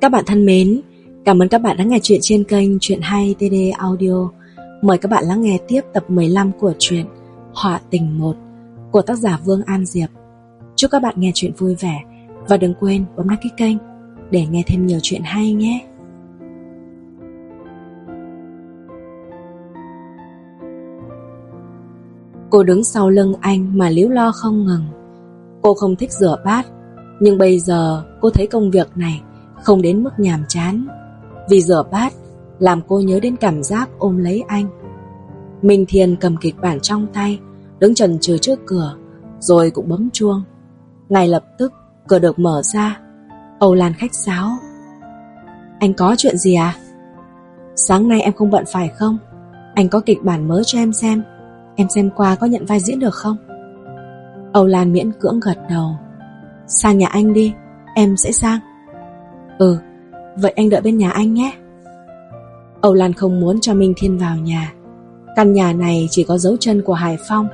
Các bạn thân mến, cảm ơn các bạn đã nghe chuyện trên kênh Chuyện Hay TD Audio. Mời các bạn lắng nghe tiếp tập 15 của truyện Họa Tình 1 của tác giả Vương An Diệp. Chúc các bạn nghe chuyện vui vẻ và đừng quên bấm đăng ký kênh để nghe thêm nhiều chuyện hay nhé. Cô đứng sau lưng anh mà líu lo không ngừng. Cô không thích rửa bát, nhưng bây giờ cô thấy công việc này không đến mức nhàm chán. Vì rửa bát làm cô nhớ đến cảm giác ôm lấy anh. Minh Thiên cầm kịch bản trong tay, đứng chần chừ trước cửa, rồi cũng bấm chuông. Ngay lập tức, cửa được mở ra. Âu Lan khách sáo. Anh có chuyện gì à? Sáng nay em không bận phải không? Anh có kịch bản mới cho em xem. Em xem qua có nhận vai diễn được không? Âu Lan miễn cưỡng gật đầu. Sang nhà anh đi, em sẽ sang. Ừ, vậy anh đợi bên nhà anh nhé. Âu Lan không muốn cho Minh Thiên vào nhà. Căn nhà này chỉ có dấu chân của Hải Phong.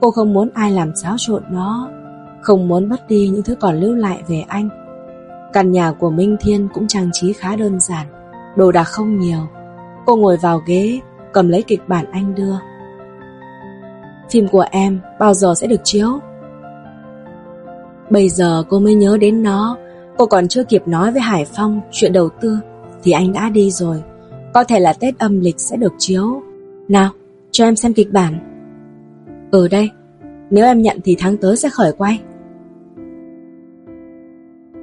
Cô không muốn ai làm xáo trộn nó. Không muốn mất đi những thứ còn lưu lại về anh. Căn nhà của Minh Thiên cũng trang trí khá đơn giản. Đồ đạc không nhiều. Cô ngồi vào ghế, cầm lấy kịch bản anh đưa. Phim của em bao giờ sẽ được chiếu? Bây giờ cô mới nhớ đến nó Cô còn chưa kịp nói với Hải Phong chuyện đầu tư thì anh đã đi rồi. Có thể là Tết âm lịch sẽ được chiếu. Nào, cho em xem kịch bản. ở đây, nếu em nhận thì tháng tới sẽ khởi quay.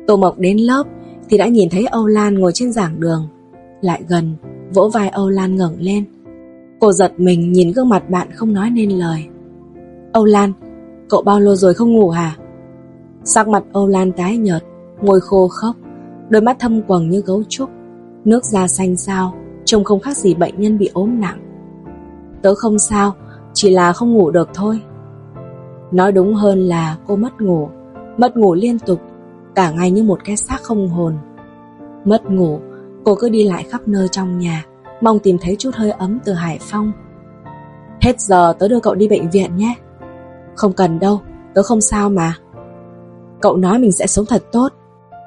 Tô Mộc đến lớp thì đã nhìn thấy Âu Lan ngồi trên giảng đường. Lại gần, vỗ vai Âu Lan ngẩng lên. Cô giật mình nhìn gương mặt bạn không nói nên lời. Âu Lan, cậu bao lâu rồi không ngủ hả? Sắc mặt Âu Lan tái nhợt, Môi khô khốc Đôi mắt thâm quầng như gấu trúc, Nước da xanh xao, Trông không khác gì bệnh nhân bị ốm nặng. Tớ không sao, Chỉ là không ngủ được thôi. Nói đúng hơn là cô mất ngủ Mất ngủ liên tục, Cả ngày như một cái xác không hồn. Mất ngủ, Cô cứ đi lại khắp nơi trong nhà, Mong tìm thấy chút hơi ấm từ Hải Phong. Hết giờ tớ đưa cậu đi bệnh viện nhé. Không cần đâu, Tớ không sao mà. Cậu nói mình sẽ sống thật tốt.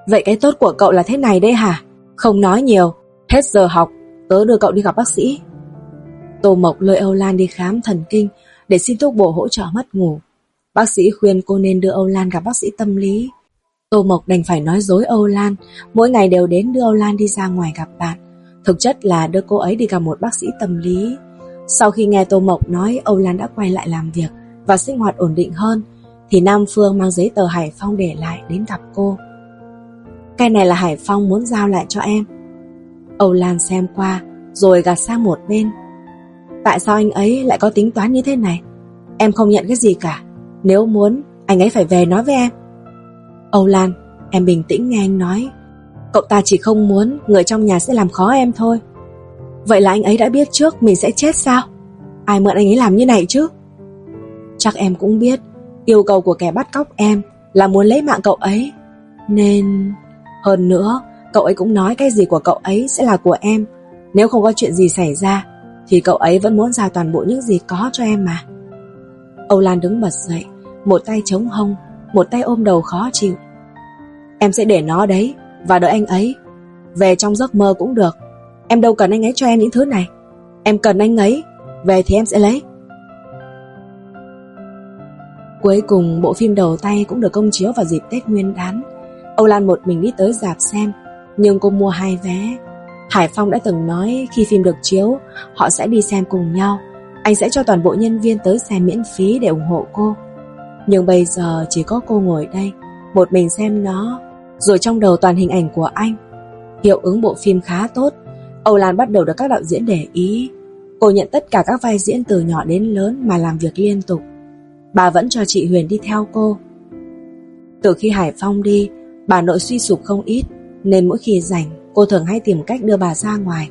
Vậy cái tốt của cậu là thế này đấy hả? Không nói nhiều, hết giờ học, tớ đưa cậu đi gặp bác sĩ. Tô Mộc lôi Âu Lan đi khám thần kinh để xin thuốc bổ hỗ trợ mất ngủ. Bác sĩ khuyên cô nên đưa Âu Lan gặp bác sĩ tâm lý. Tô Mộc đành phải nói dối Âu Lan, mỗi ngày đều đến đưa Âu Lan đi ra ngoài gặp bạn. Thực chất là đưa cô ấy đi gặp một bác sĩ tâm lý. Sau khi nghe Tô Mộc nói Âu Lan đã quay lại làm việc và sinh hoạt ổn định hơn, thì Nam Phương mang giấy tờ Hải Phong để lại đến gặp cô. Cái này là Hải Phong muốn giao lại cho em. Âu Lan xem qua, Rồi gạt sang một bên. Tại sao anh ấy lại có tính toán như thế này? Em không nhận cái gì cả. Nếu muốn, anh ấy phải về nói với em. Âu Lan, Em bình tĩnh nghe anh nói. Cậu ta chỉ không muốn người trong nhà sẽ làm khó em thôi. Vậy là anh ấy đã biết trước Mình sẽ chết sao? Ai mượn anh ấy làm như này chứ? Chắc em cũng biết, Yêu cầu của kẻ bắt cóc em Là muốn lấy mạng cậu ấy. Nên... Hơn nữa, cậu ấy cũng nói cái gì của cậu ấy sẽ là của em. Nếu không có chuyện gì xảy ra, thì cậu ấy vẫn muốn giao toàn bộ những gì có cho em mà. Âu Lan đứng bật dậy, một tay chống hông, một tay ôm đầu khó chịu. Em sẽ để nó đấy, và đợi anh ấy. Về trong giấc mơ cũng được. Em đâu cần anh ấy cho em những thứ này. Em cần anh ấy, về thì em sẽ lấy. Cuối cùng bộ phim đầu tay cũng được công chiếu vào dịp Tết Nguyên đán Âu Lan một mình đi tới dạp xem, Nhưng cô mua hai vé. Hải Phong đã từng nói khi phim được chiếu, Họ sẽ đi xem cùng nhau. Anh sẽ cho toàn bộ nhân viên tới xem miễn phí để ủng hộ cô. Nhưng bây giờ chỉ có cô ngồi đây, Một mình xem nó, Rồi trong đầu toàn hình ảnh của anh. Hiệu ứng bộ phim khá tốt, Âu Lan bắt đầu được các đạo diễn để ý. Cô nhận tất cả các vai diễn từ nhỏ đến lớn Mà làm việc liên tục. Bà vẫn cho chị Huyền đi theo cô. Từ khi Hải Phong đi Bà nội suy sụp không ít, Nên mỗi khi rảnh, cô thường hay tìm cách đưa bà ra ngoài.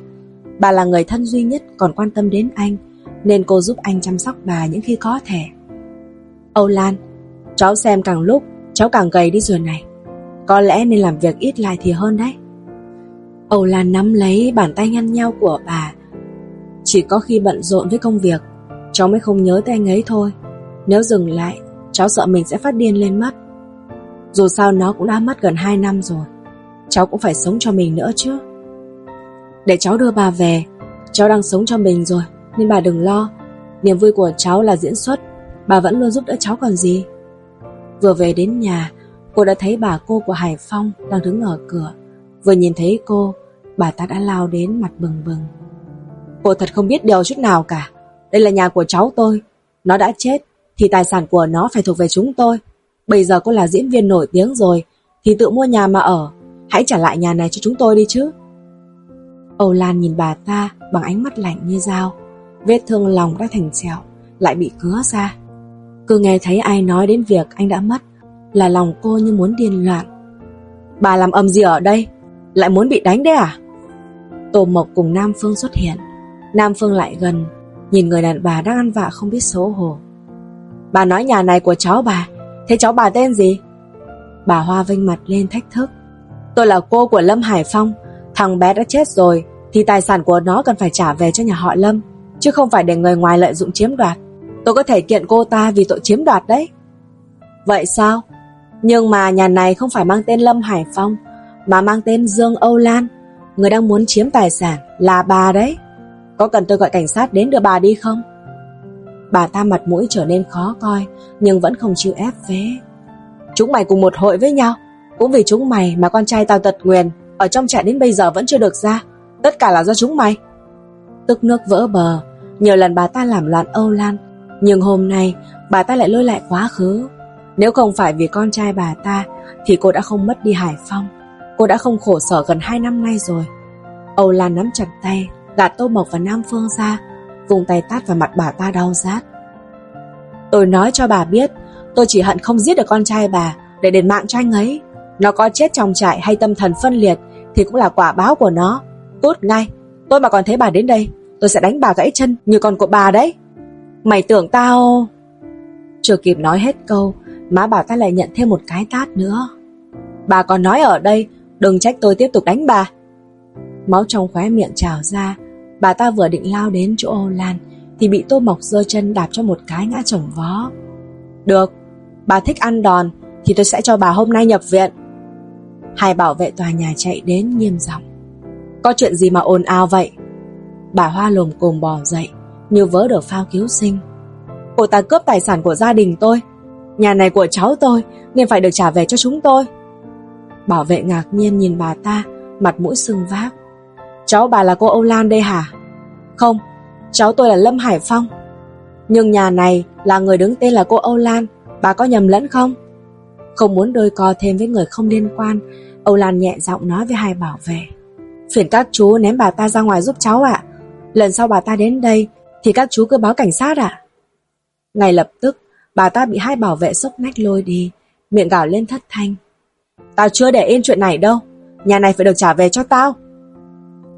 Bà là người thân duy nhất còn quan tâm đến anh, Nên cô giúp anh chăm sóc bà những khi có thể Âu Lan, Cháu xem càng lúc, Cháu càng gầy đi rồi này. Có lẽ nên làm việc ít lại thì hơn đấy. Âu Lan nắm lấy bàn tay nhăn nhau của bà. Chỉ có khi bận rộn với công việc, Cháu mới không nhớ tới anh ấy thôi. Nếu dừng lại, Cháu sợ mình sẽ phát điên lên mất dù sao nó cũng đã mất gần 2 năm rồi. Cháu cũng phải sống cho mình nữa chứ. Để cháu đưa bà về, Cháu đang sống cho mình rồi, Nên bà đừng lo. Niềm vui của cháu là diễn xuất, Bà vẫn luôn giúp đỡ cháu còn gì. Vừa về đến nhà, Cô đã thấy bà cô của Hải Phong Đang đứng ở cửa. Vừa nhìn thấy cô, Bà ta đã lao đến mặt bừng bừng. Cô thật không biết điều chút nào cả. Đây là nhà của cháu tôi. Nó đã chết, Thì tài sản của nó phải thuộc về chúng tôi. Bây giờ cô là diễn viên nổi tiếng rồi, Thì tự mua nhà mà ở. Hãy trả lại nhà này cho chúng tôi đi chứ. Âu Lan nhìn bà ta Bằng ánh mắt lạnh như dao. Vết thương lòng đã thành sẹo, Lại bị cứa ra. Cứ nghe thấy ai nói đến việc anh đã mất, Là lòng cô như muốn điên loạn. Bà làm âm gì ở đây? Lại muốn bị đánh đấy à? Tô Mộc cùng Nam Phương xuất hiện. Nam Phương lại gần, Nhìn người đàn bà đang ăn vạ không biết xấu hổ. Bà nói nhà này của cháu bà Thế cháu bà tên gì? Bà Hoa vinh mặt lên thách thức. Tôi là cô của Lâm Hải Phong. Thằng bé đã chết rồi Thì tài sản của nó cần phải trả về cho nhà họ Lâm Chứ không phải để người ngoài lợi dụng chiếm đoạt. Tôi có thể kiện cô ta vì tội chiếm đoạt đấy. Vậy sao? Nhưng mà nhà này không phải mang tên Lâm Hải Phong Mà mang tên Dương Âu Lan. Người đang muốn chiếm tài sản là bà đấy. Có cần tôi gọi cảnh sát đến đưa bà đi không Bà ta mặt mũi trở nên khó coi, Nhưng vẫn không chịu ép vé Chúng mày cùng một hội với nhau, Cũng vì chúng mày mà con trai tao tật nguyền Ở trong trại đến bây giờ vẫn chưa được ra. Tất cả là do chúng mày. Tức nước vỡ bờ, Nhiều lần bà ta làm loạn Âu Lan, Nhưng hôm nay bà ta lại lôi lại quá khứ. Nếu không phải vì con trai bà ta, Thì cô đã không mất đi Hải Phong. Cô đã không khổ sở gần 2 năm nay rồi. Âu Lan nắm chặt tay, Gạt Tô Mộc và Nam Phương ra Vùng tay tát vào mặt bà ta đau rát. Tôi nói cho bà biết, Tôi chỉ hận không giết được con trai bà, Để đền mạng cho anh ấy. Nó có chết trong trại hay tâm thần phân liệt Thì cũng là quả báo của nó. Cút ngay, Tôi mà còn thấy bà đến đây, Tôi sẽ đánh bà gãy chân như con của bà đấy. Mày tưởng tao Chưa kịp nói hết câu, Má bà ta lại nhận thêm một cái tát nữa. Bà còn nói ở đây, Đừng trách tôi tiếp tục đánh bà. Máu trong khóe miệng trào ra Bà ta vừa định lao đến chỗ ô lan, Thì bị tô mộc giơ chân đạp cho một cái ngã chồng vó. Được, Bà thích ăn đòn, Thì tôi sẽ cho bà hôm nay nhập viện. Hai bảo vệ tòa nhà chạy đến nghiêm giọng. Có chuyện gì mà ồn ào vậy? Bà Hoa lồm cồm bò dậy, Như vớ được phao cứu sinh. Cô ta cướp tài sản của gia đình tôi. Nhà này của cháu tôi, Nên phải được trả về cho chúng tôi. Bảo vệ ngạc nhiên nhìn bà ta, Mặt mũi sưng vác. Cháu bà là cô Âu Lan đây hả? Không, Cháu tôi là Lâm Hải Phong. Nhưng nhà này là người đứng tên là cô Âu Lan, Bà có nhầm lẫn không? Không muốn đôi co thêm với người không liên quan, Âu Lan nhẹ giọng nói với hai bảo vệ. Phiền các chú ném bà ta ra ngoài giúp cháu ạ. Lần sau bà ta đến đây Thì các chú cứ báo cảnh sát ạ. Ngay lập tức, Bà ta bị hai bảo vệ sốc nách lôi đi, Miệng gào lên thất thanh. Tao chưa để yên chuyện này đâu, Nhà này phải được trả về cho tao.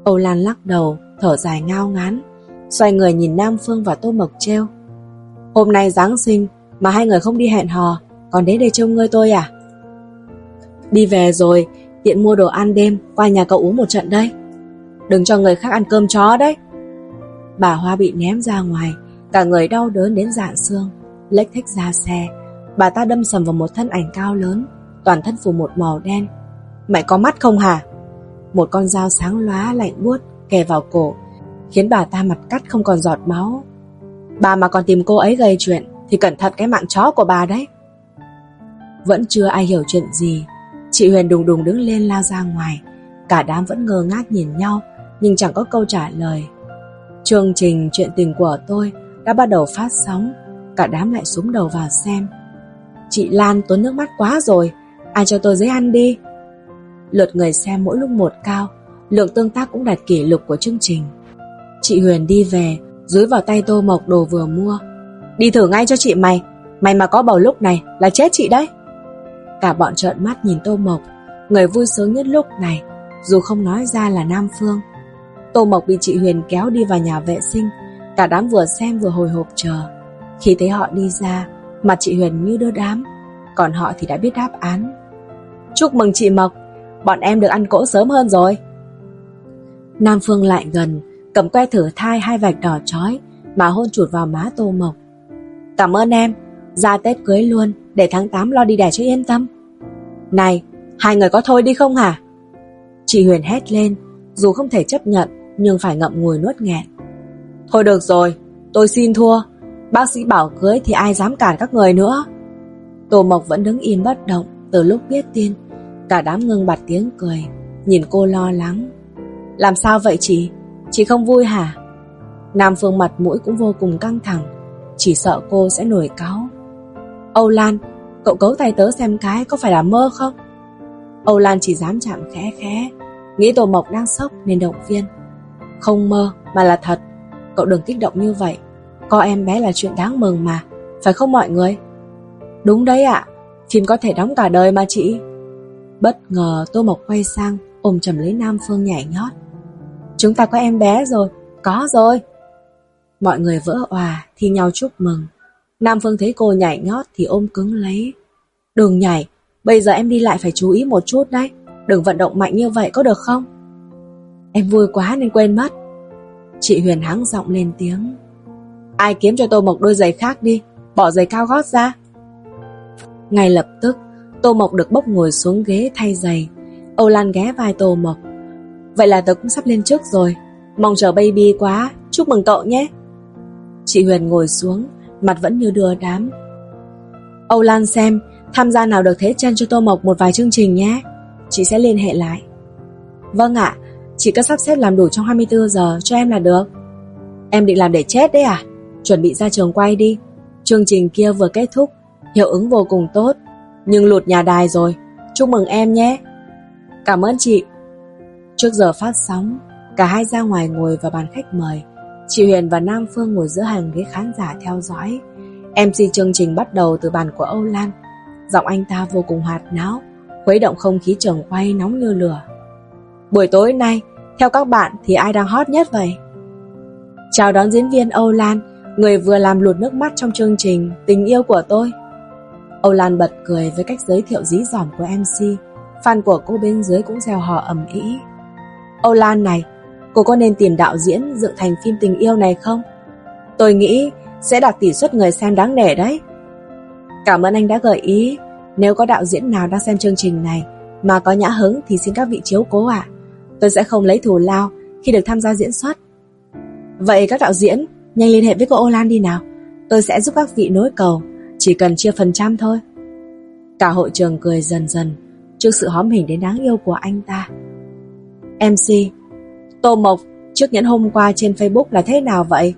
Âu Lan lắc đầu, Thở dài ngao ngán. Xoay người nhìn Nam Phương và Tô Mộc treo Hôm nay Giáng sinh, Mà hai người không đi hẹn hò, Còn đến đây trông ngươi tôi à? Đi về rồi, Tiện mua đồ ăn đêm, Qua nhà cậu uống một trận đây. Đừng cho người khác ăn cơm chó đấy. Bà Hoa bị ném ra ngoài, Cả người đau đớn đến dạng xương. Lếch thích ra xe, Bà ta đâm sầm vào một thân ảnh cao lớn, Toàn thân phủ một màu đen. Mày có mắt không hả? Một con dao sáng lóa lạnh buốt Kè vào cổ, Khiến bà ta mặt cắt không còn giọt máu. Bà mà còn tìm cô ấy gây chuyện Thì cẩn thận cái mạng chó của bà đấy. Vẫn chưa ai hiểu chuyện gì, Chị Huyền đùng đùng đứng lên lao ra ngoài. Cả đám vẫn ngơ ngác nhìn nhau, Nhưng chẳng có câu trả lời. Chương trình chuyện tình của tôi Đã bắt đầu phát sóng, Cả đám lại súng đầu vào xem. Chị Lan tốn nước mắt quá rồi, Ai cho tôi giấy ăn đi? Lượt người xem mỗi lúc một cao, Lượng tương tác cũng đạt kỷ lục của chương trình. Chị Huyền đi về, Dúi vào tay Tô Mộc đồ vừa mua. Đi thử ngay cho chị mày Mày mà có bầu lúc này là chết chị đấy. Cả bọn trợn mắt nhìn Tô Mộc, Người vui sướng nhất lúc này, Dù không nói ra là Nam Phương. Tô Mộc bị chị Huyền kéo đi vào nhà vệ sinh, Cả đám vừa xem vừa hồi hộp chờ. Khi thấy họ đi ra, Mặt chị Huyền như đưa đám, Còn họ thì đã biết đáp án. Chúc mừng chị Mộc Bọn em được ăn cỗ sớm hơn rồi Nam Phương lại gần Cầm que thử thai hai vạch đỏ chói Mà hôn chuột vào má Tô Mộc Cảm ơn em Ra Tết cưới luôn Để tháng 8 lo đi đẻ cho yên tâm Này Hai người có thôi đi không hả Chị Huyền hét lên, dù không thể chấp nhận nhưng phải ngậm ngùi nuốt nghẹn. Thôi được rồi, tôi xin thua. Bác sĩ bảo cưới thì ai dám cản các người nữa. Tô Mộc vẫn đứng im bất động từ lúc biết tin. Cả đám ngưng bặt tiếng cười, nhìn cô lo lắng. Làm sao vậy chị? Chị không vui hả? Nam Phương mặt mũi cũng vô cùng căng thẳng, chỉ sợ cô sẽ nổi cáu. Âu Lan, cậu cấu tay tớ xem cái có phải là mơ không? Âu Lan chỉ dám chạm khẽ khẽ, nghĩ tổ Mộc đang sốc nên động viên. Không mơ mà là thật, cậu đừng kích động như vậy. Có em bé là chuyện đáng mừng mà, phải không mọi người? Đúng đấy ạ, phim có thể đóng cả đời mà chị. Bất ngờ Tô Mộc quay sang, ôm chầm lấy Nam Phương nhảy nhót. Chúng ta có em bé rồi, có rồi. Mọi người vỡ hòa thi nhau chúc mừng. Nam Phương thấy cô nhảy nhót thì ôm cứng lấy. Đừng nhảy, bây giờ em đi lại phải chú ý một chút đấy. Đừng vận động mạnh như vậy có được không? Em vui quá nên quên mất. Chị Huyền hắng giọng lên tiếng. Ai kiếm cho tôi một đôi giày khác đi, bỏ giày cao gót ra. Ngay lập tức, Tô Mộc được bốc ngồi xuống ghế thay giày. Âu Lan ghé vai Tô Mộc. Vậy là tớ cũng sắp lên trước rồi. Mong chờ baby quá, chúc mừng cậu nhé. Chị Huyền ngồi xuống, mặt vẫn như đưa đám. Âu Lan xem, tham gia nào được thế chân cho Tô Mộc một vài chương trình nhé. Chị sẽ liên hệ lại. Vâng ạ, chị cứ sắp xếp làm đủ trong 24 giờ cho em là được. Em định làm để chết đấy à? Chuẩn bị ra trường quay đi. Chương trình kia vừa kết thúc, hiệu ứng vô cùng tốt. Nhưng lụt nhà đài rồi, chúc mừng em nhé. Cảm ơn chị. Trước giờ phát sóng, cả hai ra ngoài ngồi vào bàn khách mời. Chị Huyền và Nam Phương ngồi giữa hàng ghế khán giả theo dõi. MC chương trình bắt đầu từ bàn của Âu Lan. Giọng anh ta vô cùng hoạt náo, khuấy động không khí trường quay nóng như lửa. Buổi tối nay, theo các bạn thì ai đang hot nhất vậy? Chào đón diễn viên Âu Lan, người vừa làm lụt nước mắt trong chương trình Tình yêu của tôi. Âu Lan bật cười với cách giới thiệu dí dỏm của MC. Fan của cô bên dưới cũng gieo hò ầm ĩ. Âu Lan này, cô có nên tìm đạo diễn dựng thành phim tình yêu này không? Tôi nghĩ sẽ đạt tỷ suất người xem đáng nể đấy. Cảm ơn anh đã gợi ý. Nếu có đạo diễn nào đang xem chương trình này mà có nhã hứng thì xin các vị chiếu cố ạ. Tôi sẽ không lấy thù lao khi được tham gia diễn xuất. Vậy các đạo diễn, nhanh liên hệ với cô Âu Lan đi nào. Tôi sẽ giúp các vị nối cầu, chỉ cần chia phần trăm thôi. Cả hội trường cười dần dần trước sự hóm hình đến đáng yêu của anh ta. MC Tô Mộc trước nhẫn hôm qua trên Facebook là thế nào vậy?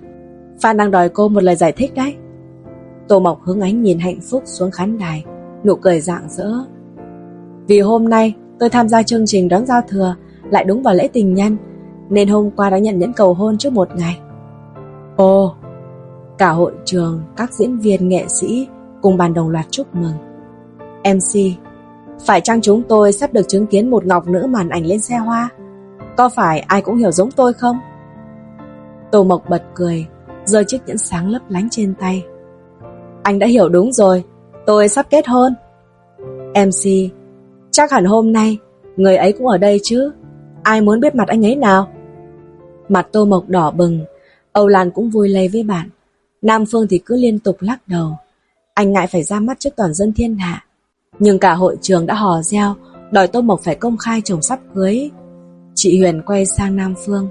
Phan đang đòi cô một lời giải thích đấy. Tô Mộc hướng ánh nhìn hạnh phúc xuống khán đài, nụ cười rạng rỡ. Vì hôm nay tôi tham gia chương trình đón giao thừa lại đúng vào lễ tình nhân, nên hôm qua đã nhận nhẫn cầu hôn trước một ngày. Ồ, cả hội trường, các diễn viên, nghệ sĩ cùng bàn đồng loạt chúc mừng. MC, phải chăng chúng tôi sắp được chứng kiến một ngọc nữ màn ảnh lên xe hoa? Có phải ai cũng hiểu giống tôi không? Tô Mộc bật cười, rơi chiếc nhẫn sáng lấp lánh trên tay. Anh đã hiểu đúng rồi, tôi sắp kết hôn. MC, chắc hẳn hôm nay, người ấy cũng ở đây chứ. Ai muốn biết mặt anh ấy nào? Mặt Tô Mộc đỏ bừng, Âu Lan cũng vui lây với bạn. Nam Phương thì cứ liên tục lắc đầu. Anh ngại phải ra mắt trước toàn dân thiên hạ. Nhưng cả hội trường đã hò reo, đòi Tô Mộc phải công khai chồng sắp cưới. Chị Huyền quay sang Nam Phương.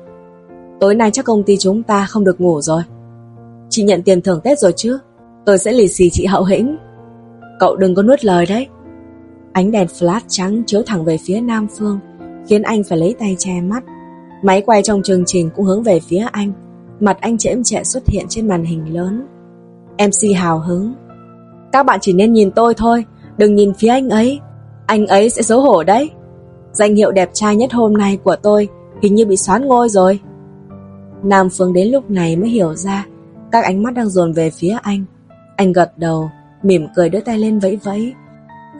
Tối nay chắc công ty chúng ta không được ngủ rồi. Chị nhận tiền thưởng Tết rồi chứ? Tôi sẽ lì xì chị hậu hĩnh. Cậu đừng có nuốt lời đấy. Ánh đèn flash trắng chiếu thẳng về phía Nam Phương, khiến anh phải lấy tay che mắt. Máy quay trong chương trình cũng hướng về phía anh. Mặt anh chễm chệ xuất hiện trên màn hình lớn. MC hào hứng. Các bạn chỉ nên nhìn tôi thôi, đừng nhìn phía anh ấy. Anh ấy sẽ xấu hổ đấy. Danh hiệu đẹp trai nhất hôm nay của tôi hình như bị xoán ngôi rồi. Nam Phương đến lúc này mới hiểu ra các ánh mắt đang dồn về phía anh. Anh gật đầu, mỉm cười đưa tay lên vẫy vẫy.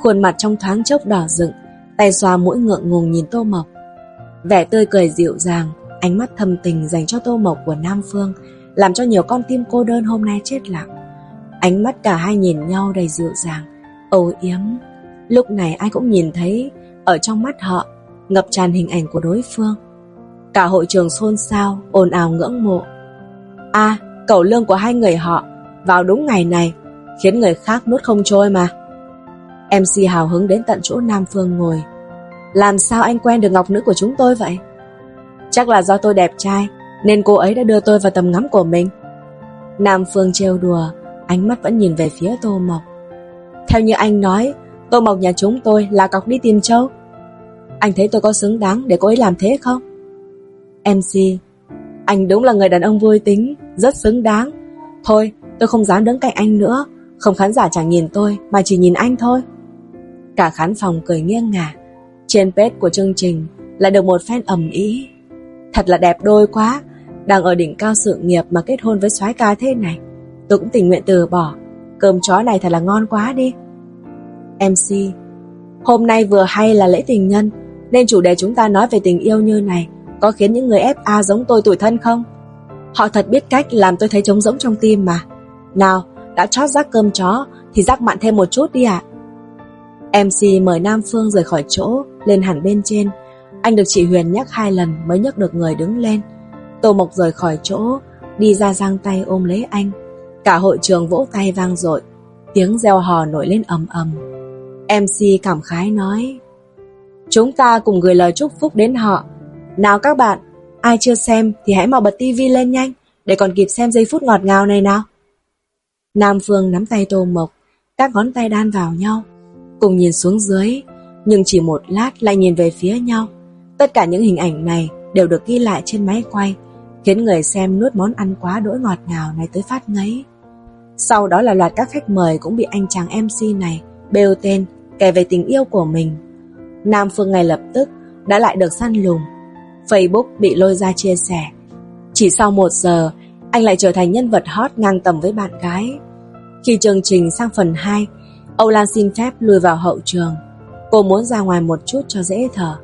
Khuôn mặt trong thoáng chốc đỏ rực, tay xoa mũi ngượng ngùng nhìn Tô Mộc. Vẻ tươi cười dịu dàng, ánh mắt thâm tình dành cho Tô Mộc của Nam Phương, làm cho nhiều con tim cô đơn hôm nay chết lặng. Ánh mắt cả hai nhìn nhau đầy dịu dàng, âu yếm. Lúc này ai cũng nhìn thấy, ở trong mắt họ, ngập tràn hình ảnh của đối phương. Cả hội trường xôn xao, ồn ào ngưỡng mộ. a cẩu lương của hai người họ, vào đúng ngày này, khiến người khác nuốt không trôi mà. MC hào hứng đến tận chỗ Nam Phương ngồi. Làm sao anh quen được ngọc nữ của chúng tôi vậy? Chắc là do tôi đẹp trai Nên cô ấy đã đưa tôi vào tầm ngắm của mình Nam Phương trêu đùa Ánh mắt vẫn nhìn về phía Tô Mộc. Theo như anh nói, Tô Mộc nhà chúng tôi là cọc đi tìm châu. Anh thấy tôi có xứng đáng để cô ấy làm thế không? MC Anh đúng là người đàn ông vui tính, Rất xứng đáng. Thôi, tôi không dám đứng cạnh anh nữa. Không khán giả chẳng nhìn tôi, Mà chỉ nhìn anh thôi. Cả khán phòng cười nghiêng ngả. Trên page của chương trình Lại được một fan ầm ý Thật là đẹp đôi quá. Đang ở đỉnh cao sự nghiệp mà kết hôn với soái ca thế này. Tôi cũng tình nguyện từ bỏ. Cơm chó này thật là ngon quá đi. MC Hôm nay vừa hay là lễ tình nhân Nên chủ đề chúng ta nói về tình yêu như này Có khiến những người FA giống tôi tủi thân không? Họ thật biết cách làm tôi thấy trống rỗng trong tim mà. Nào, đã chót rác cơm chó Thì rác mặn thêm một chút đi ạ. MC mời Nam Phương rời khỏi chỗ Lên hẳn bên trên. Anh được chị Huyền nhắc hai lần Mới nhấc được người đứng lên. Tô Mộc rời khỏi chỗ Đi ra giang tay ôm lấy anh. Cả hội trường vỗ tay vang dội, Tiếng reo hò nổi lên ầm ầm. MC cảm khái nói, Chúng ta cùng gửi lời chúc phúc đến họ. Nào các bạn, Ai chưa xem thì hãy mau bật tivi lên nhanh, Để còn kịp xem giây phút ngọt ngào này nào. Nam Phương nắm tay Tô Mộc, Các ngón tay đan vào nhau, Cùng nhìn xuống dưới, Nhưng chỉ một lát lại nhìn về phía nhau. Tất cả những hình ảnh này Đều được ghi lại trên máy quay, Khiến người xem nuốt món ăn quá đỗi ngọt ngào này tới phát ngấy. Sau đó là loạt các khách mời Cũng bị anh chàng MC này Bêu tên kể về tình yêu của mình. Nam Phương ngay lập tức Đã lại được săn lùng. Facebook bị lôi ra chia sẻ. Chỉ sau một giờ Anh lại trở thành nhân vật hot ngang tầm với bạn gái. Khi chương trình sang phần 2 Âu Lan xin phép lùi vào hậu trường. Cô muốn ra ngoài một chút cho dễ thở.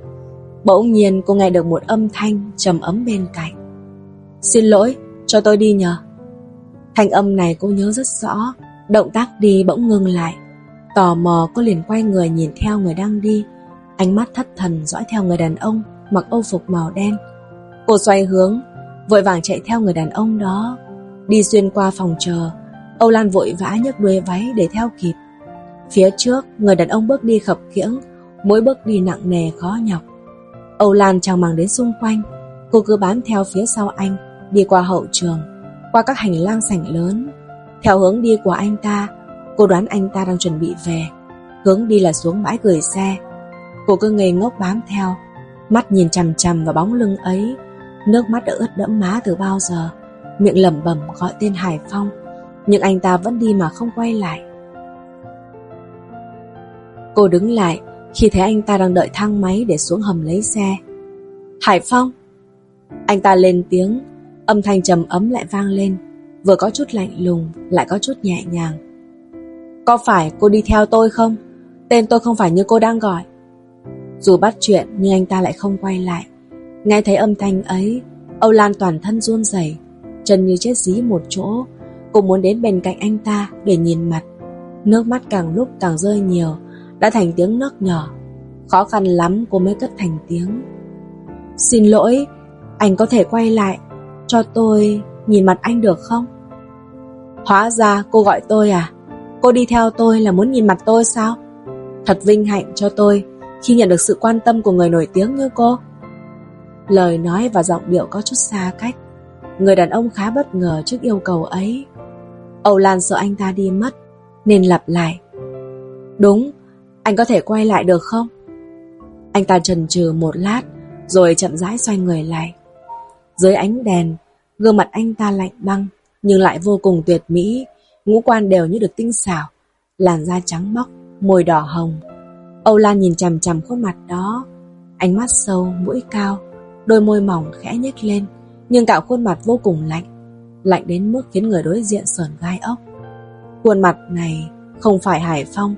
Bỗng nhiên cô nghe được một âm thanh trầm ấm bên cạnh. Xin lỗi, cho tôi đi nhờ. Thanh âm này cô nhớ rất rõ, Động tác đi bỗng ngưng lại. Tò mò cô liền quay người nhìn theo người đang đi. Ánh mắt thất thần dõi theo người đàn ông, Mặc âu phục màu đen. Cô xoay hướng, Vội vàng chạy theo người đàn ông đó. Đi xuyên qua phòng chờ, Âu Lan vội vã nhấc đuôi váy để theo kịp. Phía trước, Người đàn ông bước đi khập khiễng, Mỗi bước đi nặng nề khó nhọc. Âu Lan chẳng mang đến xung quanh, Cô cứ bám theo phía sau anh, Đi qua hậu trường. Qua các hành lang sảnh lớn. Theo hướng đi của anh ta, Cô đoán anh ta đang chuẩn bị về. Hướng đi là xuống bãi gửi xe. Cô cứ ngây ngốc bám theo, Mắt nhìn chằm chằm vào bóng lưng ấy. Nước mắt đã ướt đẫm má từ bao giờ. Miệng lẩm bẩm gọi tên Hải Phong, Nhưng anh ta vẫn đi mà không quay lại. Cô đứng lại Khi thấy anh ta đang đợi thang máy để xuống hầm lấy xe. Hải Phong! Anh ta lên tiếng Âm thanh trầm ấm lại vang lên. Vừa có chút lạnh lùng, Lại có chút nhẹ nhàng. Có phải cô đi theo tôi không? Tên tôi không phải như cô đang gọi. Dù bắt chuyện, nhưng anh ta lại không quay lại. Nghe thấy âm thanh ấy, Âu Lan toàn thân run rẩy, Chân như chết dí một chỗ. Cô muốn đến bên cạnh anh ta để nhìn mặt. Nước mắt càng lúc càng rơi nhiều, Đã thành tiếng nước nhỏ. Khó khăn lắm cô mới cất thành tiếng. Xin lỗi, Anh có thể quay lại. Cho tôi nhìn mặt anh được không? Hóa ra cô gọi tôi à? Cô đi theo tôi là muốn nhìn mặt tôi sao? Thật vinh hạnh cho tôi Khi nhận được sự quan tâm của người nổi tiếng như cô. Lời nói và giọng điệu có chút xa cách. Người đàn ông khá bất ngờ trước yêu cầu ấy. Âu Lan sợ anh ta đi mất Nên lặp lại. Đúng, anh có thể quay lại được không? Anh ta chần chừ một lát Rồi chậm rãi xoay người lại. Dưới ánh đèn Gương mặt anh ta lạnh băng Nhưng lại vô cùng tuyệt mỹ. Ngũ quan đều như được tinh xảo Làn da trắng bóc, môi đỏ hồng. Âu Lan nhìn chằm chằm khuôn mặt đó Ánh mắt sâu, mũi cao Đôi môi mỏng khẽ nhếch lên Nhưng cả khuôn mặt vô cùng lạnh Lạnh đến mức khiến người đối diện sờn gai ốc. Khuôn mặt này không phải Hải Phong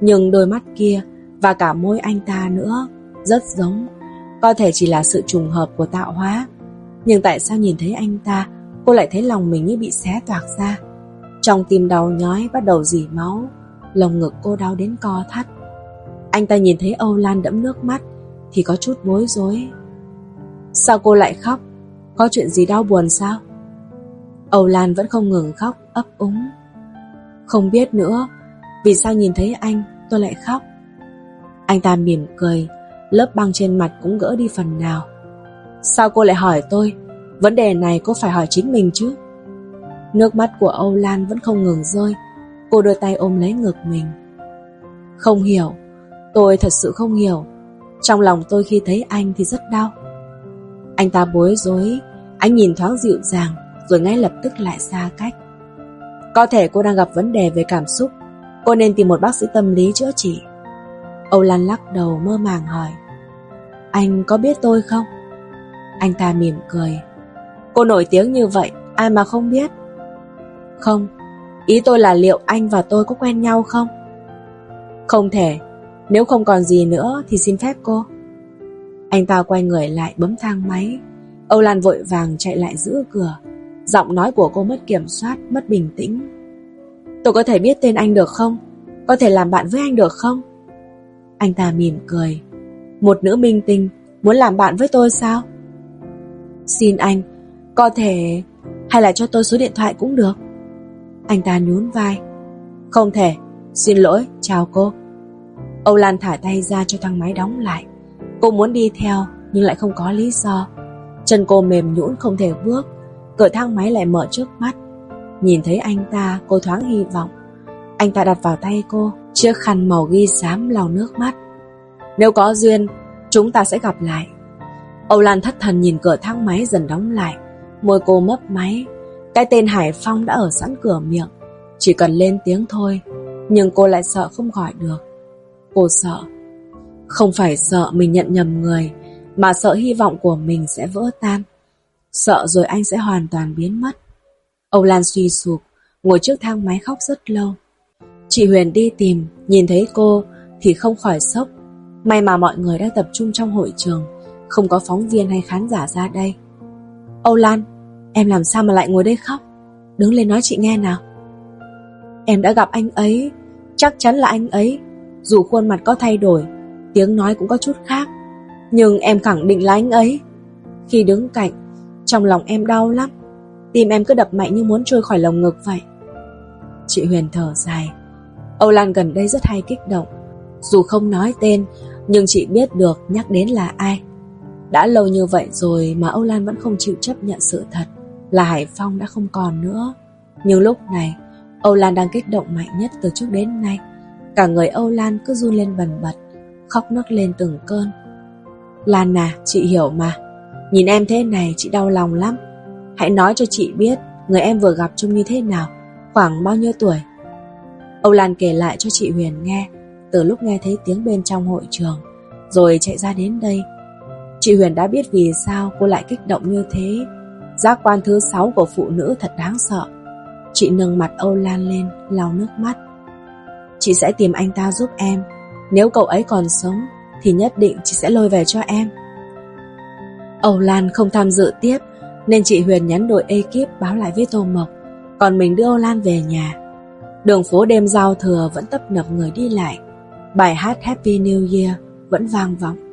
Nhưng đôi mắt kia Và cả môi anh ta nữa Rất giống Có thể chỉ là sự trùng hợp của tạo hóa. Nhưng tại sao nhìn thấy anh ta, Cô lại thấy lòng mình như bị xé toạc ra? Trong tim đau nhói bắt đầu dỉ máu, Lồng ngực cô đau đến co thắt. Anh ta nhìn thấy Âu Lan đẫm nước mắt, Thì có chút bối rối. Sao cô lại khóc? Có chuyện gì đau buồn sao? Âu Lan vẫn không ngừng khóc, ấp úng. Không biết nữa, Vì sao nhìn thấy anh, tôi lại khóc? Anh ta mỉm cười, Lớp băng trên mặt cũng gỡ đi phần nào. Sao cô lại hỏi tôi? Vấn đề này cô phải hỏi chính mình chứ. Nước mắt của Âu Lan vẫn không ngừng rơi. Cô đưa tay ôm lấy ngực mình. Không hiểu. Tôi thật sự không hiểu. Trong lòng tôi khi thấy anh thì rất đau. Anh ta bối rối. Anh nhìn thoáng dịu dàng, Rồi ngay lập tức lại xa cách. Có thể cô đang gặp vấn đề về cảm xúc. Cô nên tìm một bác sĩ tâm lý chữa trị. Âu Lan lắc đầu mơ màng hỏi. Anh có biết tôi không? Anh ta mỉm cười Cô nổi tiếng như vậy, Ai mà không biết Không, Ý tôi là liệu anh và tôi có quen nhau không? Không thể, Nếu không còn gì nữa thì xin phép cô Anh ta quay người lại bấm thang máy Âu Lan vội vàng chạy lại giữ cửa Giọng nói của cô mất kiểm soát, Mất bình tĩnh Tôi có thể biết tên anh được không? Có thể làm bạn với anh được không? Anh ta mỉm cười Một nữ minh tinh Muốn làm bạn với tôi sao? Xin anh, Có thể Hay là cho tôi số điện thoại cũng được. Anh ta nhún vai. Không thể, Xin lỗi, Chào cô. Âu Lan thả tay ra cho thang máy đóng lại. Cô muốn đi theo, Nhưng lại không có lý do. Chân cô mềm nhũn không thể bước. Cửa thang máy lại mở trước mắt. Nhìn thấy anh ta, cô thoáng hy vọng. Anh ta đặt vào tay cô, Chiếc khăn màu ghi xám lau nước mắt. Nếu có duyên, Chúng ta sẽ gặp lại. Âu Lan thất thần nhìn cửa thang máy dần đóng lại. Môi cô mấp máy. Cái tên Hải Phong đã ở sẵn cửa miệng. Chỉ cần lên tiếng thôi. Nhưng cô lại sợ không gọi được. Cô sợ. Không phải sợ mình nhận nhầm người, Mà sợ hy vọng của mình sẽ vỡ tan. Sợ rồi anh sẽ hoàn toàn biến mất. Âu Lan suy sụp, Ngồi trước thang máy khóc rất lâu. Chị Huyền đi tìm, Nhìn thấy cô thì không khỏi sốc. May mà mọi người đang tập trung trong hội trường. Không có phóng viên hay khán giả ra đây. Âu Lan, Em làm sao mà lại ngồi đây khóc? Đứng lên nói chị nghe nào. Em đã gặp anh ấy, Chắc chắn là anh ấy. Dù khuôn mặt có thay đổi, Tiếng nói cũng có chút khác. Nhưng em khẳng định là anh ấy. Khi đứng cạnh, Trong lòng em đau lắm. Tim em cứ đập mạnh như muốn trôi khỏi lồng ngực vậy. Chị Huyền thở dài. Âu Lan gần đây rất hay kích động. Dù không nói tên, Nhưng chị biết được nhắc đến là ai. Đã lâu như vậy rồi Mà Âu Lan vẫn không chịu chấp nhận sự thật Là Hải Phong đã không còn nữa. Nhưng lúc này, Âu Lan đang kích động mạnh nhất từ trước đến nay. Cả người Âu Lan cứ run lên bần bật, Khóc nức lên từng cơn. Lan à chị hiểu mà. Nhìn em thế này, chị đau lòng lắm. Hãy nói cho chị biết, Người em vừa gặp trông như thế nào, Khoảng bao nhiêu tuổi? Âu Lan kể lại cho chị Huyền nghe. Từ lúc nghe thấy tiếng bên trong hội trường, Rồi chạy ra đến đây Chị Huyền đã biết vì sao cô lại kích động như thế. Giác quan thứ sáu của phụ nữ thật đáng sợ. Chị nâng mặt Âu Lan lên, lau nước mắt. Chị sẽ tìm anh ta giúp em. Nếu cậu ấy còn sống, Thì nhất định chị sẽ lôi về cho em. Âu Lan không tham dự tiếp, Nên chị Huyền nhắn đội ekip báo lại với Tô Mộc. Còn mình đưa Âu Lan về nhà. Đường phố đêm giao thừa vẫn tấp nập người đi lại. Bài hát Happy New Year vẫn vang vọng.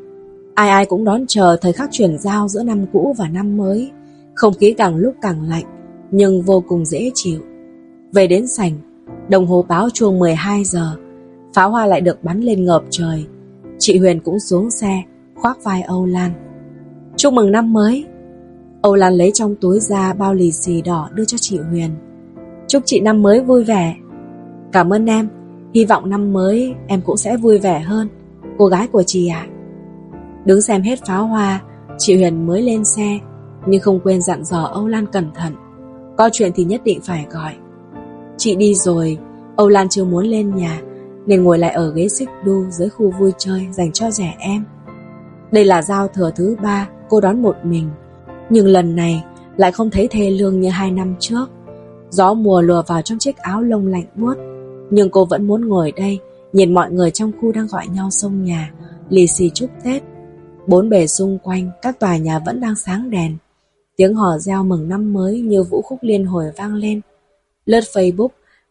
Ai ai cũng đón chờ thời khắc chuyển giao giữa năm cũ và năm mới. Không khí càng lúc càng lạnh, Nhưng vô cùng dễ chịu. Về đến sảnh, Đồng hồ báo chuông 12 giờ. Pháo hoa lại được bắn lên ngợp trời. Chị Huyền cũng xuống xe, Khoác vai Âu Lan. Chúc mừng năm mới. Âu Lan lấy trong túi ra bao lì xì đỏ đưa cho chị Huyền. Chúc chị năm mới vui vẻ. Cảm ơn em. Hy vọng năm mới em cũng sẽ vui vẻ hơn. Cô gái của chị ạ. Đứng xem hết pháo hoa, Chị Huyền mới lên xe, Nhưng không quên dặn dò Âu Lan cẩn thận. Có chuyện thì nhất định phải gọi. Chị đi rồi, Âu Lan chưa muốn lên nhà, Nên ngồi lại ở ghế xích đu Dưới khu vui chơi dành cho trẻ em. Đây là giao thừa thứ ba, Cô đón một mình. Nhưng lần này lại không thấy thê lương như hai năm trước. Gió mùa lùa vào trong chiếc áo lông lạnh buốt. Nhưng cô vẫn muốn ngồi đây, Nhìn mọi người trong khu đang gọi nhau sông nhà, Lì xì chúc Tết. Bốn bề xung quanh Các tòa nhà vẫn đang sáng đèn. Tiếng hò reo mừng năm mới Như vũ khúc liên hồi vang lên. Lướt Facebook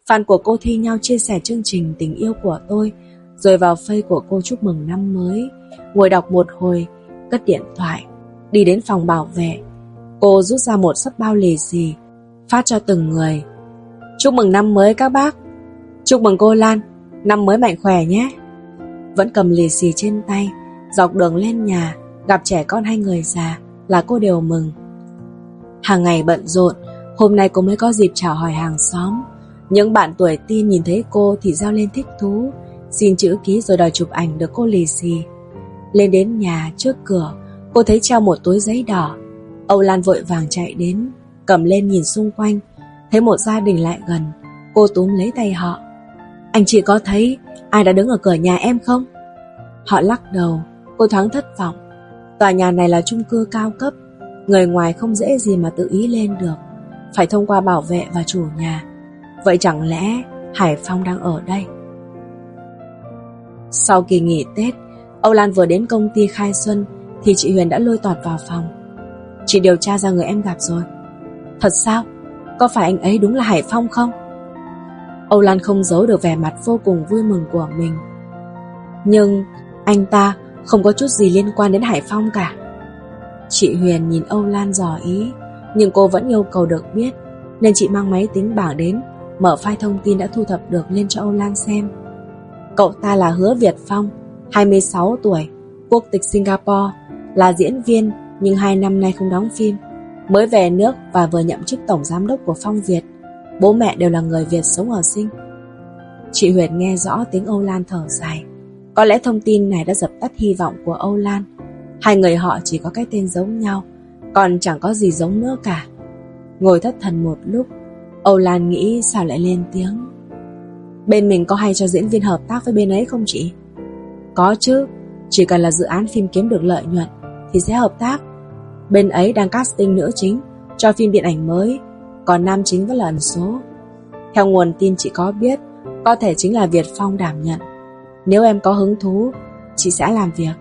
Fan của cô thi nhau chia sẻ chương trình tình yêu của tôi Rồi vào face của cô chúc mừng năm mới. Ngồi đọc một hồi Cất điện thoại Đi đến phòng bảo vệ. Cô rút ra một sấp bao lì xì Phát cho từng người. Chúc mừng năm mới các bác. Chúc mừng cô Lan, năm mới mạnh khỏe nhé. Vẫn cầm lì xì trên tay, Dọc đường lên nhà, gặp trẻ con hay người già là cô đều mừng. Hàng ngày bận rộn, hôm nay cô mới có dịp chào hỏi hàng xóm. Những bạn tuổi tin nhìn thấy cô thì giao lên thích thú, xin chữ ký rồi đòi chụp ảnh được cô lì xì. Lên đến nhà trước cửa, cô thấy treo một túi giấy đỏ. Âu Lan vội vàng chạy đến, cầm lên nhìn xung quanh, thấy một gia đình lại gần, cô túm lấy tay họ. Anh chị có thấy ai đã đứng ở cửa nhà em không? Họ lắc đầu, cô thoáng thất vọng. Tòa nhà này là chung cư cao cấp, người ngoài không dễ gì mà tự ý lên được, phải thông qua bảo vệ và chủ nhà. Vậy chẳng lẽ Hải Phong đang ở đây? Sau kỳ nghỉ Tết, Âu Lan vừa đến công ty khai xuân thì chị Huyền đã lôi tọt vào phòng. Chị điều tra ra người em gặp rồi. Thật sao? Có phải anh ấy đúng là Hải Phong không? Âu Lan không giấu được vẻ mặt vô cùng vui mừng của mình. Nhưng anh ta không có chút gì liên quan đến Hải Phong cả. Chị Huyền nhìn Âu Lan dò ý, nhưng cô vẫn yêu cầu được biết, nên chị mang máy tính bảng đến, mở file thông tin đã thu thập được lên cho Âu Lan xem. Cậu ta là Hứa Việt Phong, 26 tuổi, quốc tịch Singapore, là diễn viên nhưng hai năm nay không đóng phim, mới về nước và vừa nhậm chức tổng giám đốc của Phong Việt. Bố mẹ đều là người Việt sống ở Sinh. Chị Huyền nghe rõ tiếng Âu Lan thở dài. Có lẽ thông tin này đã dập tắt hy vọng của Âu Lan. Hai người họ chỉ có cái tên giống nhau, còn chẳng có gì giống nữa cả. Ngồi thất thần một lúc, Âu Lan nghĩ sao lại lên tiếng. Bên mình có hay cho diễn viên hợp tác với bên ấy không chị? Có chứ, chỉ cần là dự án phim kiếm được lợi nhuận thì sẽ hợp tác. Bên ấy đang casting nữ chính cho phim điện ảnh mới, còn nam chính vẫn là ẩn số. Theo nguồn tin chị có biết, có thể chính là Việt Phong đảm nhận. Nếu em có hứng thú, chị sẽ làm việc.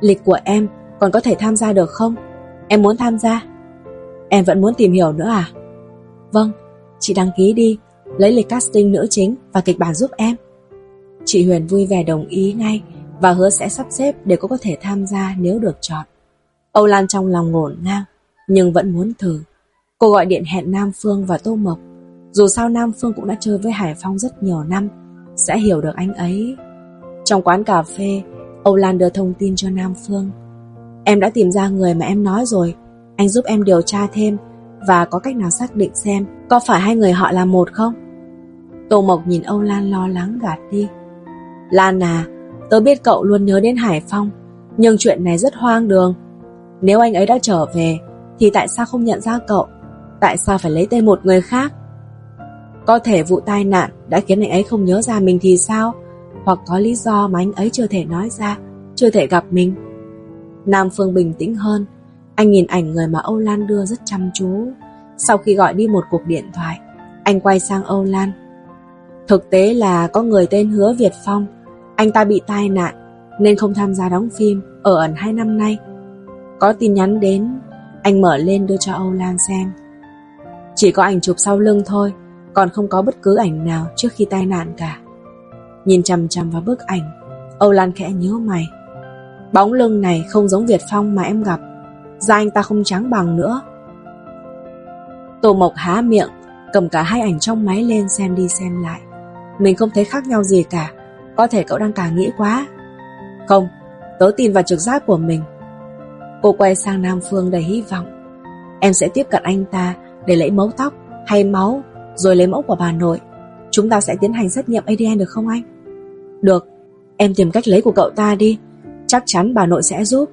Lịch của em còn có thể tham gia được không? Em muốn tham gia. Em vẫn muốn tìm hiểu nữa à? Vâng, chị đăng ký đi, lấy lịch casting nữ chính và kịch bản giúp em. Chị Huyền vui vẻ đồng ý ngay và hứa sẽ sắp xếp để cô có thể tham gia nếu được chọn. Âu Lan trong lòng ngổn ngang, nhưng vẫn muốn thử. Cô gọi điện hẹn Nam Phương và Tô Mộc. Dù sao Nam Phương cũng đã chơi với Hải Phong rất nhiều năm, sẽ hiểu được anh ấy. Trong quán cà phê, Âu Lan đưa thông tin cho Nam Phương. Em đã tìm ra người mà em nói rồi, anh giúp em điều tra thêm và có cách nào xác định xem có phải hai người họ là một không? Tô Mộc nhìn Âu Lan lo lắng gạt đi. Lan à, tớ biết cậu luôn nhớ đến Hải Phong, nhưng chuyện này rất hoang đường. Nếu anh ấy đã trở về, thì tại sao không nhận ra cậu? Tại sao phải lấy tên một người khác? Có thể vụ tai nạn đã khiến anh ấy không nhớ ra mình thì sao? Hoặc có lý do mà anh ấy chưa thể nói ra, chưa thể gặp mình. Nam Phương bình tĩnh hơn, anh nhìn ảnh người mà Âu Lan đưa rất chăm chú. Sau khi gọi đi một cuộc điện thoại, anh quay sang Âu Lan. Thực tế là có người tên Hứa Việt Phong, anh ta bị tai nạn nên không tham gia đóng phim ở ẩn hai năm nay. Có tin nhắn đến, anh mở lên đưa cho Âu Lan xem. Chỉ có ảnh chụp sau lưng thôi, còn không có bất cứ ảnh nào trước khi tai nạn cả. Nhìn chằm chằm vào bức ảnh, Âu Lan khẽ nhớ mày. Bóng lưng này không giống Việt Phong mà em gặp, da anh ta không trắng bằng nữa. Tô Mộc há miệng, cầm cả hai ảnh trong máy lên xem đi xem lại. Mình không thấy khác nhau gì cả, có thể cậu đang càng nghĩ quá. Không, tớ tin vào trực giác của mình. Cô quay sang Nam Phương đầy hy vọng. Em sẽ tiếp cận anh ta để lấy mẫu tóc hay máu, rồi lấy mẫu của bà nội. Chúng ta sẽ tiến hành xét nghiệm ADN được không anh? Được, em tìm cách lấy của cậu ta đi. Chắc chắn bà nội sẽ giúp.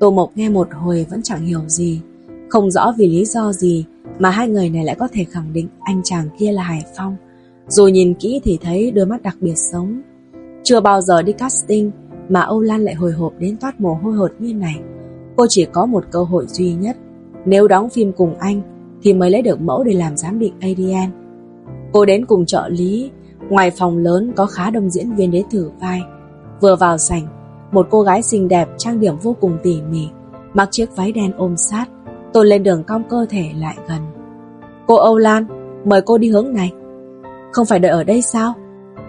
Tô Mộc nghe một hồi vẫn chẳng hiểu gì. Không rõ vì lý do gì mà hai người này lại có thể khẳng định anh chàng kia là Hải Phong. Rồi nhìn kỹ thì thấy đôi mắt đặc biệt sống. Chưa bao giờ đi casting mà Âu Lan lại hồi hộp đến toát mồ hôi hột như này. Cô chỉ có một cơ hội duy nhất. Nếu đóng phim cùng anh thì mới lấy được mẫu để làm giám định ADN. Cô đến cùng trợ lý, ngoài phòng lớn có khá đông diễn viên đến thử vai. Vừa vào sảnh, một cô gái xinh đẹp trang điểm vô cùng tỉ mỉ, mặc chiếc váy đen ôm sát, tôi lên đường cong cơ thể lại gần. Cô Âu Lan, mời cô đi hướng này. Không phải đợi ở đây sao?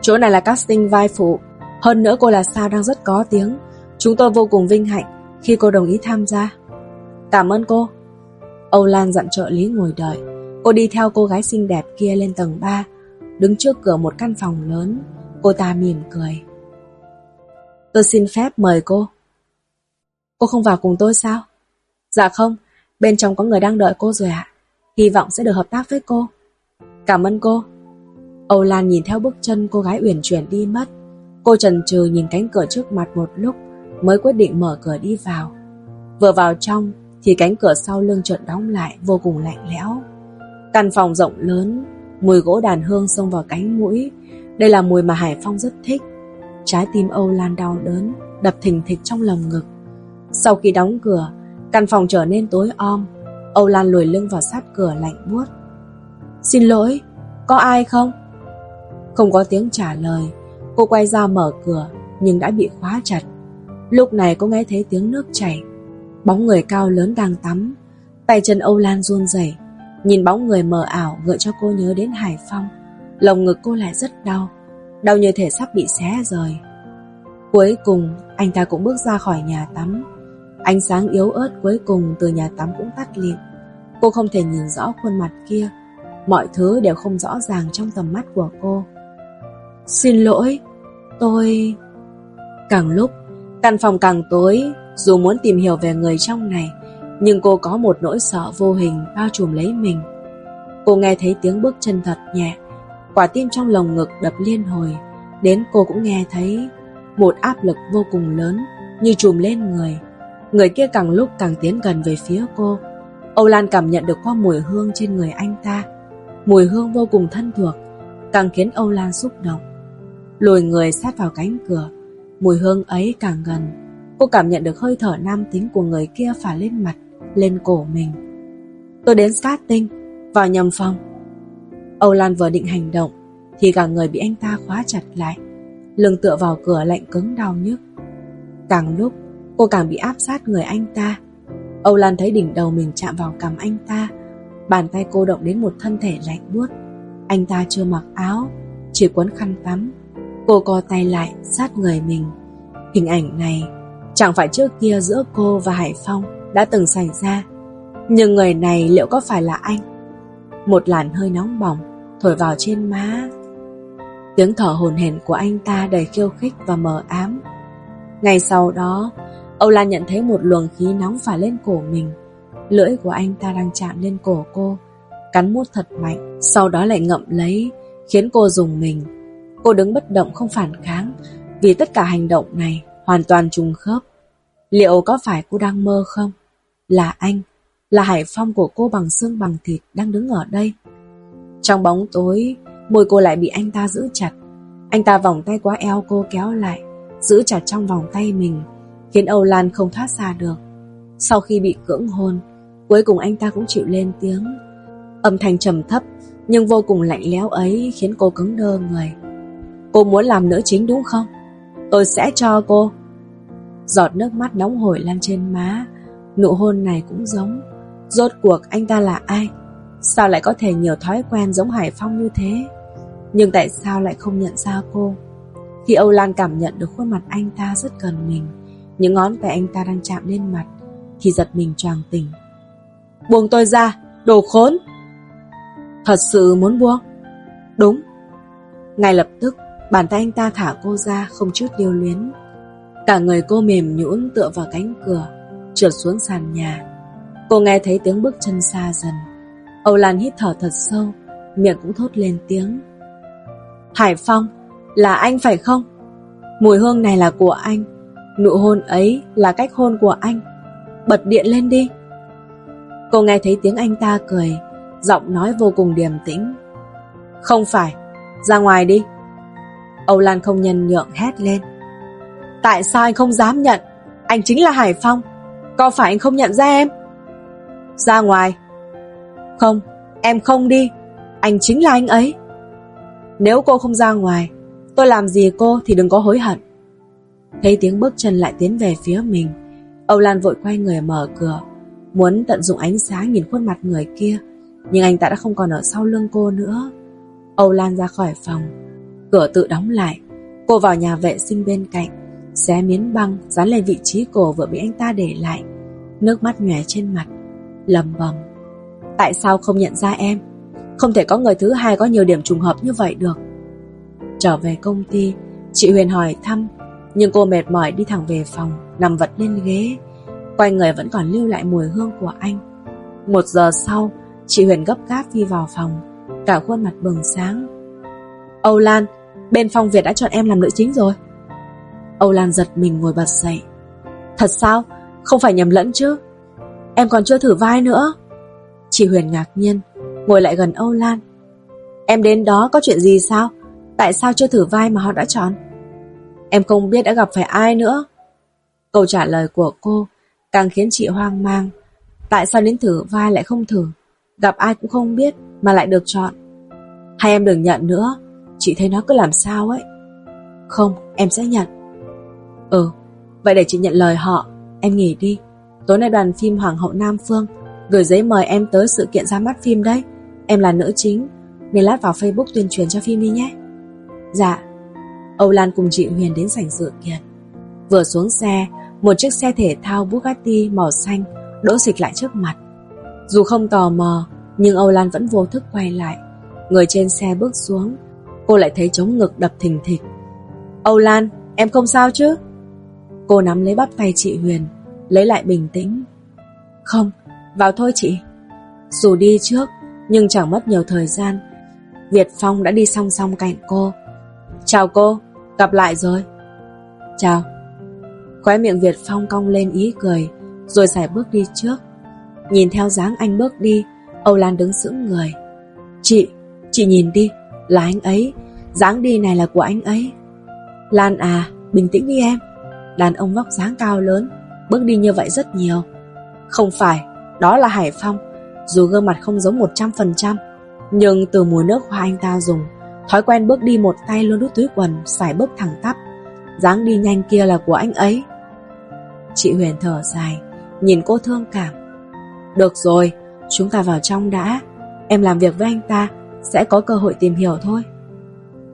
Chỗ này là casting vai phụ, hơn nữa cô là sao đang rất có tiếng. Chúng tôi vô cùng vinh hạnh khi cô đồng ý tham gia. Cảm ơn cô. Âu Lan dặn trợ lý ngồi đợi. Cô đi theo cô gái xinh đẹp kia lên tầng 3, đứng trước cửa một căn phòng lớn. Cô ta mỉm cười. Tôi xin phép mời cô. Cô không vào cùng tôi sao? Dạ không, bên trong có người đang đợi cô rồi ạ. Hy vọng sẽ được hợp tác với cô. Cảm ơn cô. Âu Lan nhìn theo bước chân cô gái uyển chuyển đi mất. Cô trần trừ nhìn cánh cửa trước mặt một lúc mới quyết định mở cửa đi vào. Vừa vào trong thì cánh cửa sau lưng chợt đóng lại vô cùng lạnh lẽo. Căn phòng rộng lớn, mùi gỗ đàn hương xông vào cánh mũi. Đây là mùi mà Hải Phong rất thích. Trái tim Âu Lan đau đớn, đập thình thịch trong lồng ngực. Sau khi đóng cửa, căn phòng trở nên tối om. Âu Lan lùi lưng vào sát cửa lạnh buốt. Xin lỗi, có ai không? Không có tiếng trả lời, cô quay ra mở cửa nhưng đã bị khóa chặt. Lúc này cô nghe thấy tiếng nước chảy. Bóng người cao lớn đang tắm. Tay chân Âu Lan run rẩy, nhìn bóng người mờ ảo gợi cho cô nhớ đến Hải Phong. Lồng ngực cô lại rất đau, đau như thể sắp bị xé rời. Cuối cùng, anh ta cũng bước ra khỏi nhà tắm. Ánh sáng yếu ớt cuối cùng từ nhà tắm cũng tắt lịm. Cô không thể nhìn rõ khuôn mặt kia. Mọi thứ đều không rõ ràng trong tầm mắt của cô. Xin lỗi, tôi... Càng lúc, căn phòng càng tối, dù muốn tìm hiểu về người trong này, nhưng cô có một nỗi sợ vô hình bao trùm lấy mình. Cô nghe thấy tiếng bước chân thật nhẹ, quả tim trong lồng ngực đập liên hồi, đến cô cũng nghe thấy một áp lực vô cùng lớn như trùm lên người. Người kia càng lúc càng tiến gần về phía cô. Âu Lan cảm nhận được qua mùi hương trên người anh ta. Mùi hương vô cùng thân thuộc, càng khiến Âu Lan xúc động. Lùi người sát vào cánh cửa, mùi hương ấy càng gần. Cô cảm nhận được hơi thở nam tính của người kia phả lên mặt, lên cổ mình. Tôi đến skating, vào nhầm phòng. Âu Lan vừa định hành động, thì cả người bị anh ta khóa chặt lại. Lưng tựa vào cửa lạnh cứng đau nhức. Càng lúc, cô càng bị áp sát người anh ta. Âu Lan thấy đỉnh đầu mình chạm vào cằm anh ta. Bàn tay cô động đến một thân thể lạnh buốt. Anh ta chưa mặc áo, chỉ quấn khăn tắm. Cô co tay lại sát người mình. Hình ảnh này chẳng phải trước kia giữa cô và Hải Phong đã từng xảy ra. Nhưng người này liệu có phải là anh? Một làn hơi nóng bỏng thổi vào trên má. Tiếng thở hồn hển của anh ta đầy khiêu khích và mờ ám. Ngay sau đó, Âu Lan nhận thấy một luồng khí nóng phả lên cổ mình. Lưỡi của anh ta đang chạm lên cổ cô, cắn mút thật mạnh, sau đó lại ngậm lấy, khiến cô dùng mình. Cô đứng bất động không phản kháng, vì tất cả hành động này hoàn toàn trùng khớp. Liệu có phải cô đang mơ không? Là anh, là Hải Phong của cô bằng xương bằng thịt đang đứng ở đây. Trong bóng tối, môi cô lại bị anh ta giữ chặt. Anh ta vòng tay qua eo cô kéo lại, giữ chặt trong vòng tay mình, khiến Âu Lan không thoát ra được. Sau khi bị cưỡng hôn, cuối cùng anh ta cũng chịu lên tiếng. Âm thanh trầm thấp, nhưng vô cùng lạnh lẽo ấy khiến cô cứng đơ người. Cô muốn làm nữ chính đúng không? Tôi sẽ cho cô. Giọt nước mắt nóng hổi lan trên má, nụ hôn này cũng giống. Rốt cuộc anh ta là ai? Sao lại có thể nhiều thói quen giống Hải Phong như thế? Nhưng tại sao lại không nhận ra cô? Khi Âu Lan cảm nhận được khuôn mặt anh ta rất gần mình, những ngón tay anh ta đang chạm lên mặt, thì giật mình choàng tỉnh. Buông tôi ra, đồ khốn! Thật sự muốn buông? Đúng. Ngay lập tức, bàn tay anh ta thả cô ra không chút lưu luyến. Cả người cô mềm nhũn tựa vào cánh cửa, trượt xuống sàn nhà. Cô nghe thấy tiếng bước chân xa dần. Âu Lan hít thở thật sâu, miệng cũng thốt lên tiếng. Hải Phong, là anh phải không? Mùi hương này là của anh, nụ hôn ấy là cách hôn của anh. Bật điện lên đi. Cô nghe thấy tiếng anh ta cười, giọng nói vô cùng điềm tĩnh. Không phải, ra ngoài đi. Âu Lan không nhân nhượng hét lên. Tại sao anh không dám nhận? Anh chính là Hải Phong. Có phải anh không nhận ra em? Ra ngoài. Không, em không đi. Anh chính là anh ấy. Nếu cô không ra ngoài, tôi làm gì cô thì đừng có hối hận. Thấy tiếng bước chân lại tiến về phía mình, Âu Lan vội quay người mở cửa, muốn tận dụng ánh sáng nhìn khuôn mặt người kia, nhưng anh ta đã không còn ở sau lưng cô nữa. Âu Lan ra khỏi phòng, cửa tự đóng lại, cô vào nhà vệ sinh bên cạnh, xé miếng băng dán lên vị trí cổ vừa bị anh ta để lại, nước mắt nhòe trên mặt, lầm bầm. Tại sao không nhận ra em? Không thể có người thứ hai có nhiều điểm trùng hợp như vậy được. Trở về công ty, chị Huyền hỏi thăm, nhưng cô mệt mỏi đi thẳng về phòng, nằm vật lên ghế. Quanh người vẫn còn lưu lại mùi hương của anh Một giờ sau Chị Huyền gấp gáp đi vào phòng Cả khuôn mặt bừng sáng Âu Lan Bên Phong Việt đã chọn em làm nữ chính rồi Âu Lan giật mình ngồi bật dậy. Thật sao? Không phải nhầm lẫn chứ? Em còn chưa thử vai nữa. Chị Huyền ngạc nhiên, Ngồi lại gần Âu Lan. Em đến đó có chuyện gì sao? Tại sao chưa thử vai mà họ đã chọn? Em không biết đã gặp phải ai nữa. Câu trả lời của cô Càng khiến chị hoang mang. Tại sao đến thử vai lại không thử? Gặp ai cũng không biết Mà lại được chọn. Hay em đừng nhận nữa? Chị thấy nó cứ làm sao ấy? Không, em sẽ nhận. Ừ Vậy để chị nhận lời họ, Em nghỉ đi. Tối nay đoàn phim Hoàng hậu Nam Phương Gửi giấy mời em tới sự kiện ra mắt phim đấy. Em là nữ chính, Nên lát vào Facebook tuyên truyền cho phim đi nhé. Dạ. Âu Lan cùng chị Huyền đến sảnh sự kiện. Vừa xuống xe, Một chiếc xe thể thao Bugatti màu xanh Đỗ dịch lại trước mặt. Dù không tò mò, Nhưng Âu Lan vẫn vô thức quay lại. Người trên xe bước xuống, Cô lại thấy chống ngực đập thình thịch. Âu Lan, em không sao chứ? Cô nắm lấy bắp tay chị Huyền Lấy lại bình tĩnh. Không vào thôi chị. Dù đi trước Nhưng chẳng mất nhiều thời gian. Việt Phong đã đi song song cạnh cô. Chào cô Gặp lại rồi. Chào. Khóe miệng Việt Phong cong lên ý cười Rồi xảy bước đi trước. Nhìn theo dáng anh bước đi Âu Lan đứng sững người. Chị, chị nhìn đi Là anh ấy. Dáng đi này là của anh ấy. Lan à, bình tĩnh đi em. Đàn ông vóc dáng cao lớn Bước đi như vậy rất nhiều. Không phải, đó là Hải Phong Dù gương mặt không giống 100% Nhưng từ mùi nước hoa anh ta dùng Thói quen bước đi một tay luôn đút túi quần Xài bước thẳng tắp dáng đi nhanh kia là của anh ấy. Chị Huyền thở dài Nhìn cô thương cảm. Được rồi, chúng ta vào trong đã. Em làm việc với anh ta Sẽ có cơ hội tìm hiểu thôi.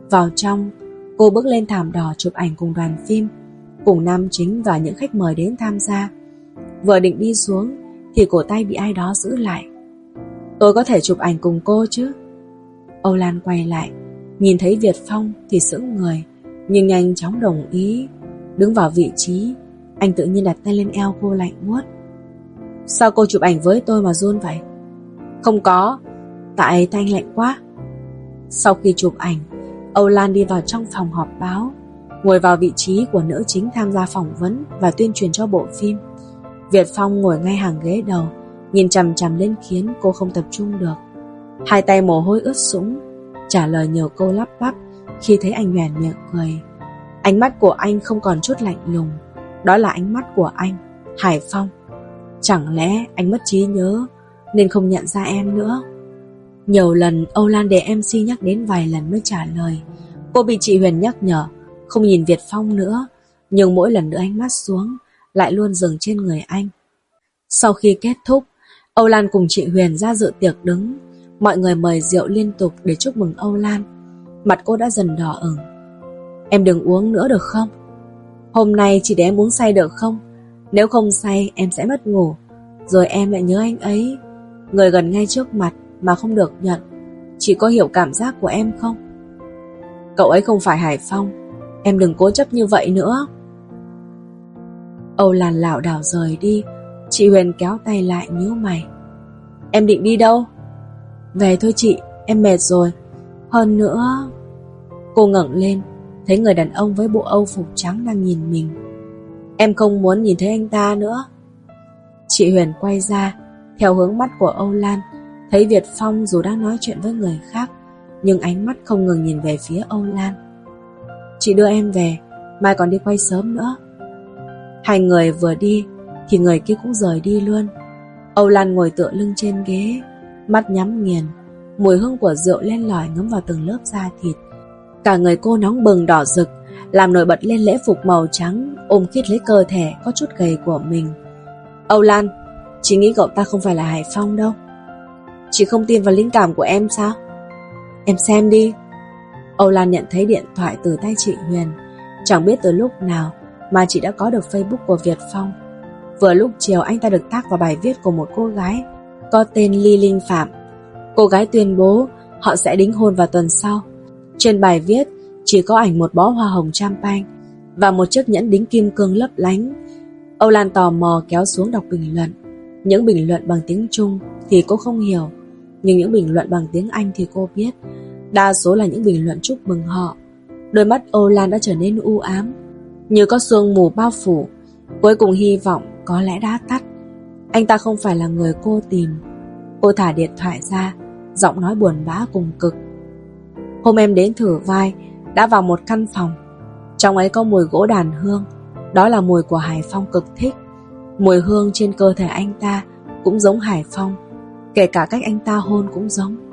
Vào trong Cô bước lên thảm đỏ chụp ảnh cùng đoàn phim. Cùng nam chính và những khách mời đến tham gia. Vừa định đi xuống, Thì cổ tay bị ai đó giữ lại. Tôi có thể chụp ảnh cùng cô chứ? Âu Lan quay lại, Nhìn thấy Việt Phong thì sững người, Nhưng nhanh chóng đồng ý. Đứng vào vị trí, Anh tự nhiên đặt tay lên eo cô lạnh buốt. Sao cô chụp ảnh với tôi mà run vậy? Không có, Tại tay anh lạnh quá. Sau khi chụp ảnh, Âu Lan đi vào trong phòng họp báo. Ngồi vào vị trí của nữ chính tham gia phỏng vấn Và tuyên truyền cho bộ phim. Việt Phong ngồi ngay hàng ghế đầu, Nhìn chằm chằm lên khiến cô không tập trung được. Hai tay mồ hôi ướt sũng, Trả lời nhiều câu lắp bắp Khi thấy anh nhoèn miệng cười. Ánh mắt của anh không còn chút lạnh lùng, Đó là ánh mắt của anh, Hải Phong. Chẳng lẽ anh mất trí nhớ Nên không nhận ra em nữa? Nhiều lần Âu Lan để MC nhắc đến vài lần mới trả lời, Cô bị chị Huyền nhắc nhở không nhìn Việt Phong nữa, Nhưng mỗi lần nữa ánh mắt xuống, Lại luôn dừng trên người anh. Sau khi kết thúc, Âu Lan cùng chị Huyền ra dự tiệc đứng. Mọi người mời rượu liên tục để chúc mừng Âu Lan. Mặt cô đã dần đỏ ửng. Em đừng uống nữa được không? Hôm nay chỉ để em uống say được không? Nếu không say, em sẽ mất ngủ. Rồi em lại nhớ anh ấy. Người gần ngay trước mặt Mà không được nhận. Chỉ có hiểu cảm giác của em không? Cậu ấy không phải Hải Phong. Em đừng cố chấp như vậy nữa Âu Lan lảo đảo rời đi Chị Huyền kéo tay lại nhíu mày Em định đi đâu về thôi chị, em mệt rồi. Hơn nữa... Cô ngẩng lên, thấy người đàn ông với bộ âu phục trắng đang nhìn mình. Em không muốn nhìn thấy anh ta nữa. Chị Huyền quay ra, theo hướng mắt của Âu Lan, thấy Việt Phong dù đang nói chuyện với người khác, nhưng ánh mắt không ngừng nhìn về phía Âu Lan. Chị đưa em về, mai còn đi quay sớm nữa. Hai người vừa đi, thì người kia cũng rời đi luôn. Âu Lan ngồi tựa lưng trên ghế, mắt nhắm nghiền, mùi hương của rượu len lỏi ngấm vào từng lớp da thịt. Cả người cô nóng bừng đỏ rực, làm nổi bật lên lễ phục màu trắng, ôm khít lấy cơ thể có chút gầy của mình. Âu Lan, chị nghĩ cậu ta không phải là Hải Phong đâu. Chị không tin vào linh cảm của em sao? Em xem đi. Âu Lan nhận thấy điện thoại từ tay chị Huyền. Chẳng biết từ lúc nào mà chị đã có được Facebook của Việt Phong. Vừa lúc chiều anh ta được tác vào bài viết của một cô gái có tên Ly Linh Phạm. Cô gái tuyên bố họ sẽ đính hôn vào tuần sau. Trên bài viết chỉ có ảnh một bó hoa hồng champagne và một chiếc nhẫn đính kim cương lấp lánh. Âu Lan tò mò kéo xuống đọc bình luận. Những bình luận bằng tiếng Trung thì cô không hiểu, nhưng những bình luận bằng tiếng Anh thì cô biết. Đa số là những bình luận chúc mừng họ. Đôi mắt Âu Lan đã trở nên u ám, như có sương mù bao phủ. Cuối cùng hy vọng có lẽ đã tắt. Anh ta không phải là người cô tìm. Cô thả điện thoại ra, giọng nói buồn bã cùng cực. Hôm em đến thử vai, đã vào một căn phòng. Trong ấy có mùi gỗ đàn hương, đó là mùi của Hải Phong cực thích. Mùi hương trên cơ thể anh ta cũng giống Hải Phong, kể cả cách anh ta hôn cũng giống.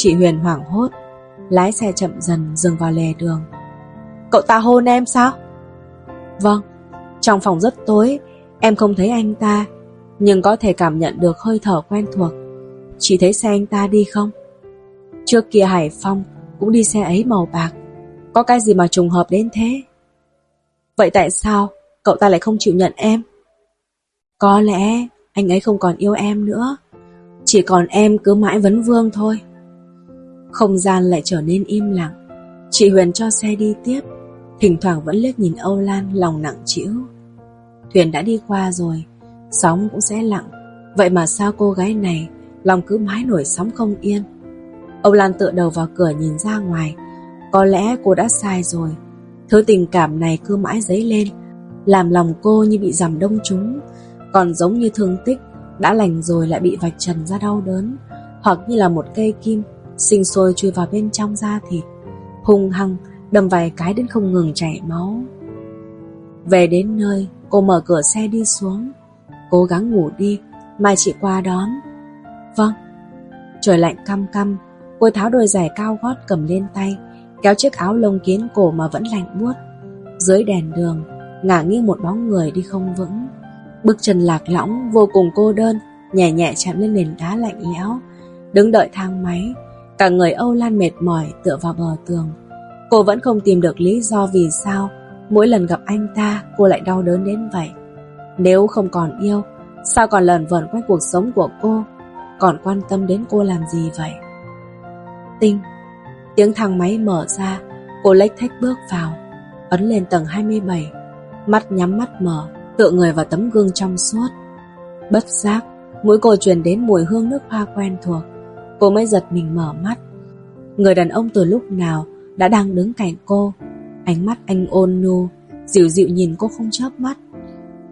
Chị Huyền hoảng hốt, lái xe chậm dần dừng vào lề đường. Cậu ta hôn em sao? Vâng, trong phòng rất tối, em không thấy anh ta, nhưng có thể cảm nhận được hơi thở quen thuộc. Chị thấy xe anh ta đi không? Trước kia Hải Phong cũng đi xe ấy màu bạc. Có cái gì mà trùng hợp đến thế? Vậy tại sao cậu ta lại không chịu nhận em? Có lẽ anh ấy không còn yêu em nữa. Chỉ còn em cứ mãi vấn vương thôi. Không gian lại trở nên im lặng. Chị Huyền cho xe đi tiếp. Thỉnh thoảng vẫn liếc nhìn Âu Lan lòng nặng trĩu Thuyền đã đi qua rồi, sóng cũng sẽ lặng. Vậy mà sao cô gái này lòng cứ mãi nổi sóng không yên? Âu Lan tựa đầu vào cửa nhìn ra ngoài. Có lẽ cô đã sai rồi. Thứ tình cảm này cứ mãi dấy lên, làm lòng cô như bị giảm đông trúng, còn giống như thương tích đã lành rồi lại bị vạch trần ra đau đớn, hoặc như là một cây kim sinh sôi chui vào bên trong da thịt, hung hăng đâm vài cái đến không ngừng chảy máu. Về đến nơi, cô mở cửa xe đi xuống, cố gắng ngủ đi, mai chị qua đón. Vâng. Trời lạnh căm căm, cô tháo đôi giày cao gót cầm lên tay, kéo chiếc áo lông kiến cổ mà vẫn lạnh buốt. Dưới đèn đường, ngả nghiêng một bóng người đi không vững. Bước chân lạc lõng, vô cùng cô đơn, nhẹ nhẹ chạm lên nền đá lạnh lẽo. Đứng đợi thang máy, cả người Âu Lan mệt mỏi tựa vào bờ tường. Cô vẫn không tìm được lý do vì sao mỗi lần gặp anh ta cô lại đau đớn đến vậy. Nếu không còn yêu, sao còn lần vẩn quanh cuộc sống của cô, còn quan tâm đến cô làm gì vậy? Tinh Tiếng thang máy mở ra, cô lách thách bước vào, ấn lên tầng 27, mắt nhắm mắt mở, tựa người vào tấm gương trong suốt. Bất giác, mũi cô truyền đến mùi hương nước hoa quen thuộc, cô mới giật mình mở mắt. Người đàn ông từ lúc nào đã đang đứng cạnh cô, ánh mắt anh ôn nhu, dịu dịu nhìn cô không chớp mắt.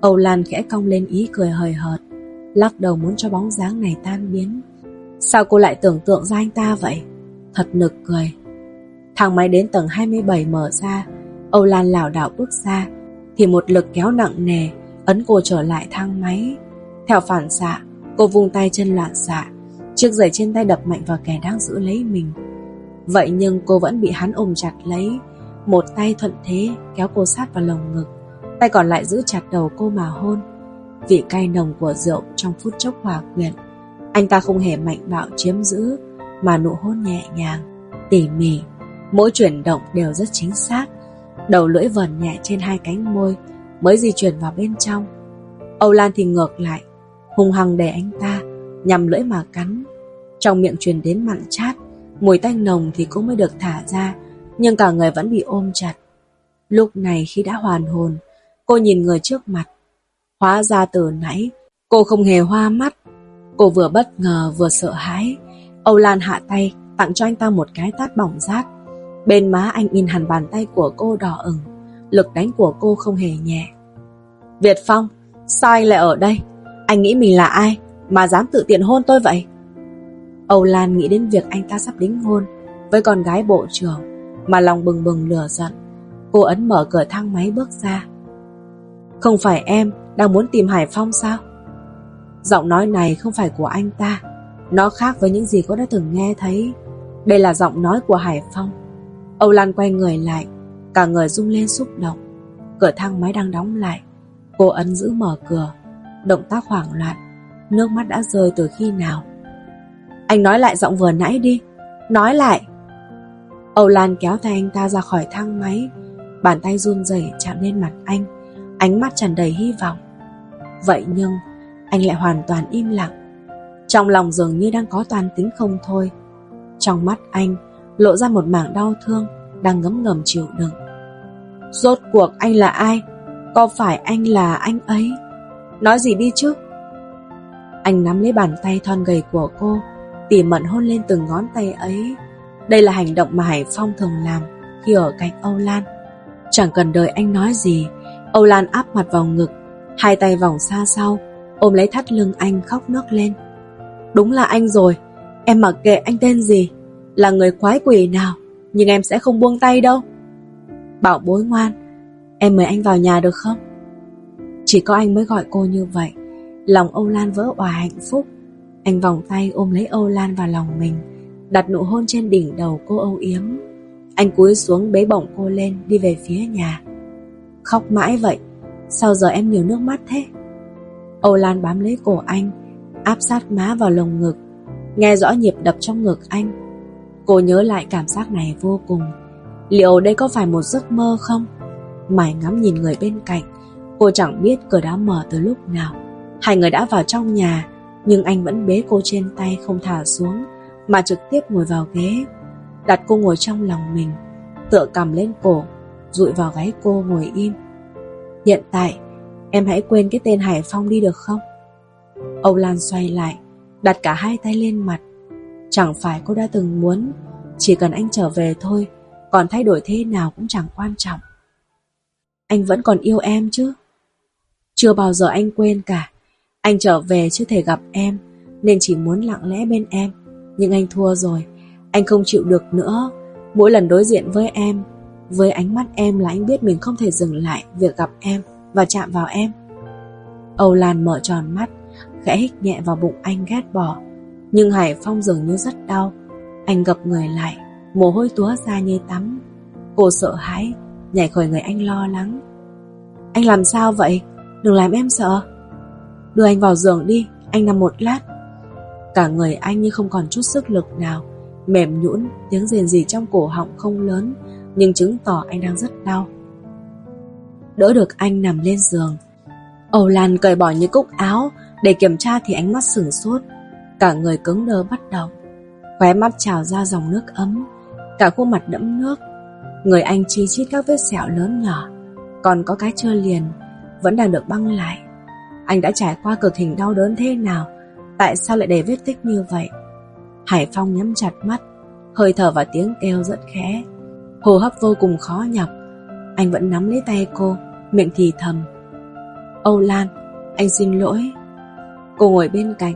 Âu Lan khẽ cong lên ý cười hời hợt, lắc đầu muốn cho bóng dáng này tan biến. Sao cô lại tưởng tượng ra anh ta vậy? Thật nực cười Thang máy đến tầng 27 mở ra Âu Lan lảo đảo bước ra Thì một lực kéo nặng nề Ấn cô trở lại thang máy Theo phản xạ Cô vung tay chân loạn xạ Chiếc giày trên tay đập mạnh vào kẻ đang giữ lấy mình Vậy nhưng cô vẫn bị hắn ôm chặt lấy Một tay thuận thế Kéo cô sát vào lồng ngực Tay còn lại giữ chặt đầu cô mà hôn Vị cay nồng của rượu trong phút chốc hòa quyện Anh ta không hề mạnh bạo chiếm giữ mà nụ hôn nhẹ nhàng, tỉ mỉ, mỗi chuyển động đều rất chính xác. Đầu lưỡi vần nhẹ trên hai cánh môi mới di chuyển vào bên trong. Âu Lan thì ngược lại, hùng hằng để anh ta, nhằm lưỡi mà cắn. Trong miệng truyền đến mặn chát, mùi tanh nồng thì cũng mới được thả ra, nhưng cả người vẫn bị ôm chặt. Lúc này khi đã hoàn hồn, cô nhìn người trước mặt. Hóa ra từ nãy, cô không hề hoa mắt. Cô vừa bất ngờ vừa sợ hãi, Âu Lan hạ tay, tặng cho anh ta một cái tát bỏng rát. Bên má anh in hẳn bàn tay của cô đỏ ửng, lực đánh của cô không hề nhẹ. Việt Phong, sao anh lại ở đây? Anh nghĩ mình là ai mà dám tự tiện hôn tôi vậy? Âu Lan nghĩ đến việc anh ta sắp đính hôn với con gái bộ trưởng, mà lòng bừng bừng lửa giận. Cô ấn mở cửa thang máy bước ra. Không phải em đang muốn tìm Hải Phong sao? Giọng nói này không phải của anh ta. Nó khác với những gì cô đã từng nghe thấy. Đây là giọng nói của Hải Phong. Âu Lan quay người lại, Cả người rung lên xúc động. Cửa thang máy đang đóng lại. Cô ấn giữ mở cửa, Động tác hoảng loạn. Nước mắt đã rơi từ khi nào? Anh nói lại giọng vừa nãy đi. Nói lại. Âu Lan kéo tay anh ta ra khỏi thang máy. Bàn tay run rẩy chạm lên mặt anh. Ánh mắt tràn đầy hy vọng. Vậy nhưng Anh lại hoàn toàn im lặng. Trong lòng dường như đang có toàn tính không thôi. Trong mắt anh Lộ ra một mảng đau thương Đang ngấm ngầm chịu đựng. Rốt cuộc anh là ai? Có phải anh là anh ấy? Nói gì đi chứ? Anh nắm lấy bàn tay thon gầy của cô, tỉ mẩn hôn lên từng ngón tay ấy. Đây là hành động mà Hải Phong thường làm khi ở cạnh Âu Lan. Chẳng cần đợi anh nói gì, Âu Lan áp mặt vào ngực, hai tay vòng xa sau, ôm lấy thắt lưng anh khóc nước lên. Đúng là anh rồi, em mặc kệ anh tên gì, là người quái quỷ nào, nhưng em sẽ không buông tay đâu. Bảo bối ngoan, em mời anh vào nhà được không? Chỉ có anh mới gọi cô như vậy, lòng Âu Lan vỡ òa hạnh phúc. Anh vòng tay ôm lấy Âu Lan vào lòng mình, đặt nụ hôn trên đỉnh đầu cô âu yếm. Anh cúi xuống bế bổng cô lên đi về phía nhà. Khóc mãi vậy, sao giờ em nhiều nước mắt thế? Âu Lan bám lấy cổ anh, áp sát má vào lồng ngực, nghe rõ nhịp đập trong ngực anh. Cô nhớ lại cảm giác này vô cùng. Liệu đây có phải một giấc mơ không? Mải ngắm nhìn người bên cạnh, cô chẳng biết cửa đã mở từ lúc nào. Hai người đã vào trong nhà, nhưng anh vẫn bế cô trên tay không thả xuống, mà trực tiếp ngồi vào ghế, đặt cô ngồi trong lòng mình, tựa cầm lên cổ, dụi vào gáy cô ngồi im. Hiện tại, em hãy quên cái tên Hải Phong đi được không? Âu Lan xoay lại, đặt cả hai tay lên mặt. Chẳng phải cô đã từng muốn, chỉ cần anh trở về thôi, còn thay đổi thế nào cũng chẳng quan trọng. Anh vẫn còn yêu em chứ? Chưa bao giờ anh quên cả. Anh trở về chưa thể gặp em, nên chỉ muốn lặng lẽ bên em. Nhưng anh thua rồi, anh không chịu được nữa. Mỗi lần đối diện với em, với ánh mắt em là anh biết mình không thể dừng lại việc gặp em và chạm vào em. Âu Lan mở tròn mắt, khẽ hít nhẹ vào bụng anh ghét bỏ. Nhưng Hải Phong dường như rất đau. Anh gập người lại, mồ hôi túa ra như tắm. Cô sợ hãi, nhảy khỏi người anh lo lắng. Anh làm sao vậy? Đừng làm em sợ. Đưa anh vào giường đi, anh nằm một lát. Cả người anh như không còn chút sức lực nào, mềm nhũn, tiếng rền gì trong cổ họng không lớn, nhưng chứng tỏ anh đang rất đau. Đỡ được anh nằm lên giường. Âu Lan cởi bỏ những cúc áo, để kiểm tra thì ánh mắt sửng sốt. Cả người cứng đơ bất động. Khóe mắt trào ra dòng nước ấm, cả khuôn mặt đẫm nước. Người anh chi chít các vết sẹo lớn nhỏ, còn có cái chưa liền, vẫn đang được băng lại. Anh đã trải qua cực hình đau đớn thế nào, tại sao lại để vết tích như vậy? Hải Phong nhắm chặt mắt, hơi thở và tiếng kêu rất khẽ. Hô hấp vô cùng khó nhọc. Anh vẫn nắm lấy tay cô, miệng thì thầm. Âu Lan, anh xin lỗi. Cô ngồi bên cạnh,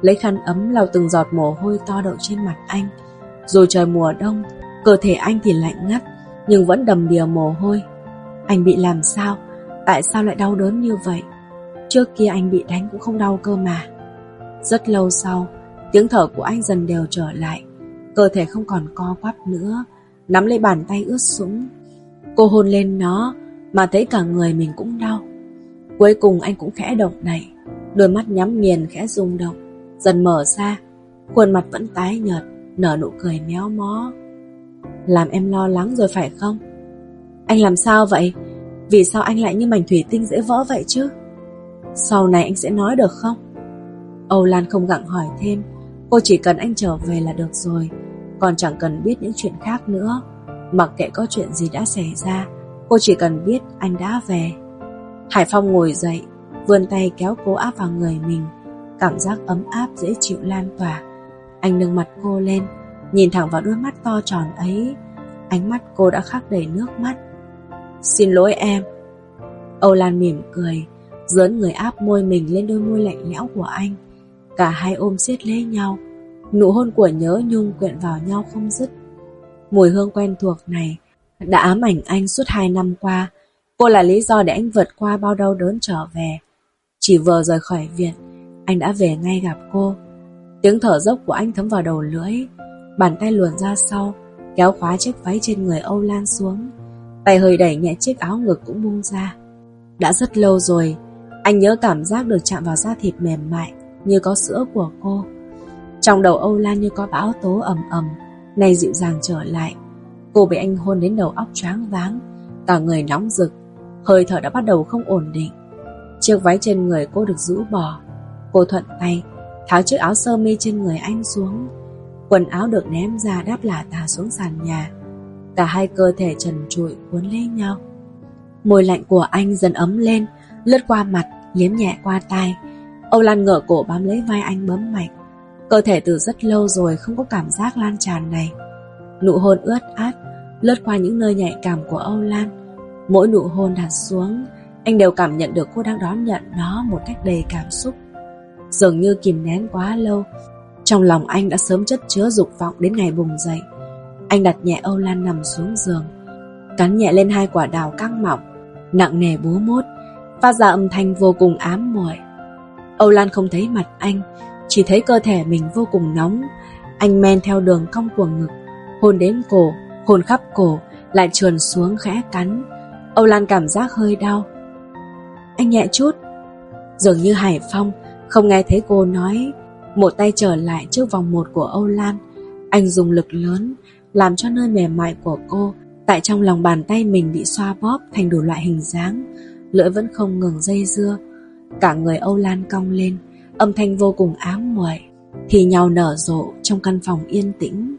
lấy khăn ấm lau từng giọt mồ hôi to đậu trên mặt anh. dù trời mùa đông, cơ thể anh thì lạnh ngắt, nhưng vẫn đầm đìa mồ hôi. Anh bị làm sao? Tại sao lại đau đớn như vậy? Trước kia anh bị đánh cũng không đau cơ mà. Rất lâu sau, tiếng thở của anh dần đều trở lại. Cơ thể không còn co quắp nữa, nắm lấy bàn tay ướt sũng. Cô hôn lên nó, mà thấy cả người mình cũng đau. Cuối cùng anh cũng khẽ động đậy, đôi mắt nhắm nghiền khẽ rung động, dần mở ra, khuôn mặt vẫn tái nhợt, nở nụ cười méo mó. Làm em lo lắng rồi phải không? Anh làm sao vậy? Vì sao anh lại như mảnh thủy tinh dễ vỡ vậy chứ? Sau này anh sẽ nói được không? Âu Lan không gặng hỏi thêm. Cô chỉ cần anh trở về là được rồi. Còn chẳng cần biết những chuyện khác nữa. Mặc kệ có chuyện gì đã xảy ra, Cô chỉ cần biết anh đã về. Hải Phong ngồi dậy, Vươn tay kéo cô áp vào người mình. Cảm giác ấm áp dễ chịu lan tỏa. Anh nâng mặt cô lên, Nhìn thẳng vào đôi mắt to tròn ấy. Ánh mắt cô đã khắc đầy nước mắt. Xin lỗi em. Âu Lan mỉm cười. Dẫn người áp môi mình lên đôi môi lạnh lẽo của anh. Cả hai ôm siết lấy nhau. Nụ hôn của nhớ nhung quyện vào nhau không dứt. Mùi hương quen thuộc này Đã ám ảnh anh suốt hai năm qua. Cô là lý do để anh vượt qua bao đau đớn trở về. Chỉ vừa rời khỏi viện, Anh đã về ngay gặp cô. Tiếng thở dốc của anh thấm vào đầu lưỡi, Bàn tay luồn ra sau, Kéo khóa chiếc váy trên người Âu Lan xuống. Tay hơi đẩy nhẹ chiếc áo ngực cũng buông ra. Đã rất lâu rồi anh nhớ cảm giác được chạm vào da thịt mềm mại Như có sữa của cô. Trong đầu Âu Lan như có bão tố ầm ầm Này dịu dàng trở lại. Cô bị anh hôn đến đầu óc choáng váng Cả người nóng rực Hơi thở đã bắt đầu không ổn định. Chiếc váy trên người cô được rũ bỏ. Cô thuận tay Tháo chiếc áo sơ mi trên người anh xuống. Quần áo được ném ra đáp lả tà xuống sàn nhà. Cả hai cơ thể trần trụi cuốn lấy nhau. Môi lạnh của anh dần ấm lên, lướt qua mặt, liếm nhẹ qua tai. Âu Lan ngửa cổ bám lấy vai anh bấm mạnh. Cơ thể từ rất lâu rồi không có cảm giác lan tràn này. Nụ hôn ướt át, lướt qua những nơi nhạy cảm của Âu Lan. Mỗi nụ hôn đặt xuống, anh đều cảm nhận được cô đang đón nhận nó một cách đầy cảm xúc. Dường như kìm nén quá lâu, trong lòng anh đã sớm chất chứa dục vọng đến ngày bùng dậy. Anh đặt nhẹ Âu Lan nằm xuống giường, cắn nhẹ lên hai quả đào căng mỏng, nặng nề búa mốt, phát ra âm thanh vô cùng ám muội. Âu Lan không thấy mặt anh, chỉ thấy cơ thể mình vô cùng nóng. Anh men theo đường cong của ngực, hôn đến cổ, hôn khắp cổ, lại trườn xuống khẽ cắn. Âu Lan cảm giác hơi đau. Anh nhẹ chút. Dường như Hải Phong không nghe thấy cô nói, một tay trở lại trước vòng một của Âu Lan. Anh dùng lực lớn, làm cho nơi mềm mại của cô tại trong lòng bàn tay mình bị xoa bóp thành đủ loại hình dáng. Lưỡi vẫn không ngừng dây dưa. Cả người Âu Lan cong lên, âm thanh vô cùng ám muội thì nhau nở rộ trong căn phòng yên tĩnh